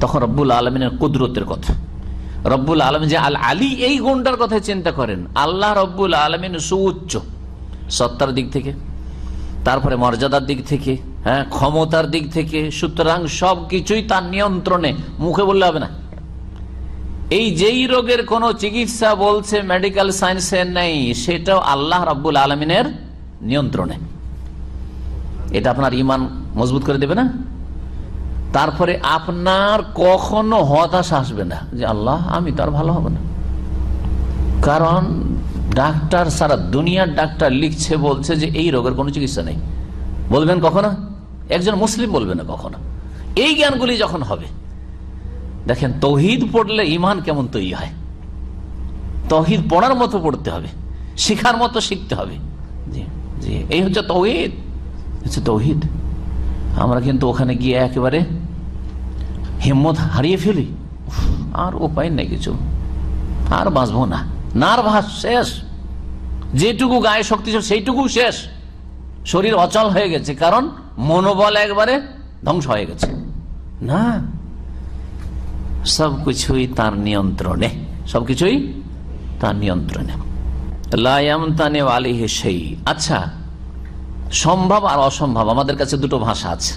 তখন রব্বুল আলমিনের কুদরতের কথা। রব্বুল আলম যে আল আলী, এই গুণটার কথা চিন্তা করেন। আল্লাহ রব্বুল আলমিন সুউচ্চ। সত্তার দিক থেকে। তারপরে মর্যাদার দিক থেকে হ্যাঁ ক্ষমতার দিক থেকে, সুতরাং সব কিছুই তার নিয়ন্ত্রণে। মুখে বললে হবে না। এই যেই রোগের কোনো চিকিৎসা বলছে মেডিকেল সায়েন্সে নেই, সেটাও আল্লাহ রব্বুল আলমিনের নিয়ন্ত্রণে। এটা আপনার ইমান মজবুত করে দেবে না? তারপরে আপনার কখনো হতাশা আসবে না যে, আল্লাহ, আমি তো আর ভালো হব না। কারণ ডাক্তার সারা দুনিয়ার ডাক্তার লিখছে, বলছে যে এই রোগের কোনো চিকিৎসা নেই। বলবেন কখনো? একজন মুসলিম বলবে না কখনো? এই জ্ঞানগুলি যখন হবে, দেখেন তৌহিদ পড়লে ইমান কেমন তৈরি হয়? তহিদ পড়ার মতো পড়তে হবে, শিখার মতো শিখতে হবে। জি এই হচ্ছে তৌহিদ হচ্ছে তৌহিদ। আমরা কিন্তু ওখানে গিয়ে একেবারে হিম্মত হারিয়ে ফেলি। আর উপায় নেই কিছু। আর বাঁচবো না। নার্ভাস শেষ। যেটুকু গায়ে শক্তি ছিল, সেইটুকু শেষ। শরীর অচল হয়ে গেছে, কারণ মনোবল একবারে ধ্বংস হয়ে গেছে। না সবকিছুই তার নিয়ন্ত্রণে সবকিছুই তার নিয়ন্ত্রণে। লায়াম তানে আলিহে সেই আচ্ছা সম্ভব আর অসম্ভব, আমাদের কাছে দুটো ভাষা আছে।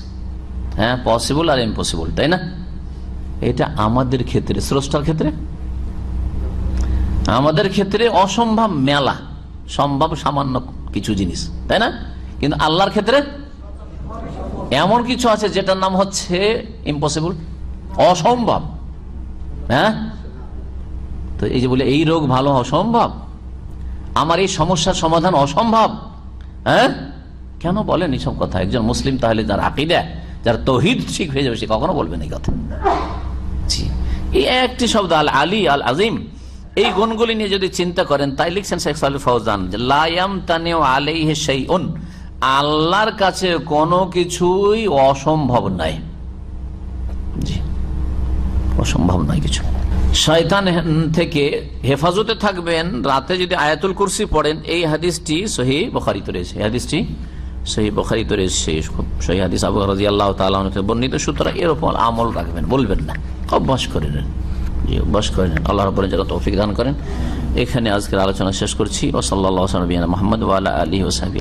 হ্যাঁ পসিবল আর ইম্পসিবল তাই না? এটা আমাদের ক্ষেত্রে, স্রষ্টার ক্ষেত্রে? আমাদের ক্ষেত্রে অসম্ভব মেলা। সম্ভব সামান্য কিছু জিনিস, তাই না? কিন্তু আল্লাহর ক্ষেত্রে এমন কিছু আছে যেটার নাম হচ্ছে ইম্পসিবল অসম্ভব হ্যাঁ? তো এই যে বলে, এই রোগ ভালো অসম্ভব, আমার এই সমস্যার সমাধান অসম্ভব হ্যাঁ? কেন বলেন এইসব কথা? একজন মুসলিম তাহলে যার আকিদা, যার তহিদ ঠিক হয়ে যাবে, সে কখনো বলবেন এই কথা। জি এই একটি শব্দ আল আলী আল আজিম এই গুণগুলি নিয়ে যদি চিন্তা করেন, তাই লিখছেন শেখ সাল ফৌজান লায়াম তানেও আলাইহে সেই উন আল্লাহর কাছে কোনো কিছুই অসম্ভব জি, অসম্ভব নয় কিছু। শয়তান থেকে হেফাজতে থাকবেন, রাতে যদি আয়াতুল কুরসি পড়েন, এই হাদিসটি সহি বখারিত রয়েছে। হাদিসটি সহি বখারিত রয়েছে। সহি হাদিস আবু রাজি আল্লাহ তালা বর্ণিত, সুতরাং এর উপর আমল রাখবেন, বলবেন না। অভ্যাস করে নেন। জি করেন। আল্লাহ রব যারা তৌফিক দান করেন। এখানে আজকের আলোচনা শেষ করছি। ও সাল্লাহ মোহাম্মদ আলী ওসাহাবি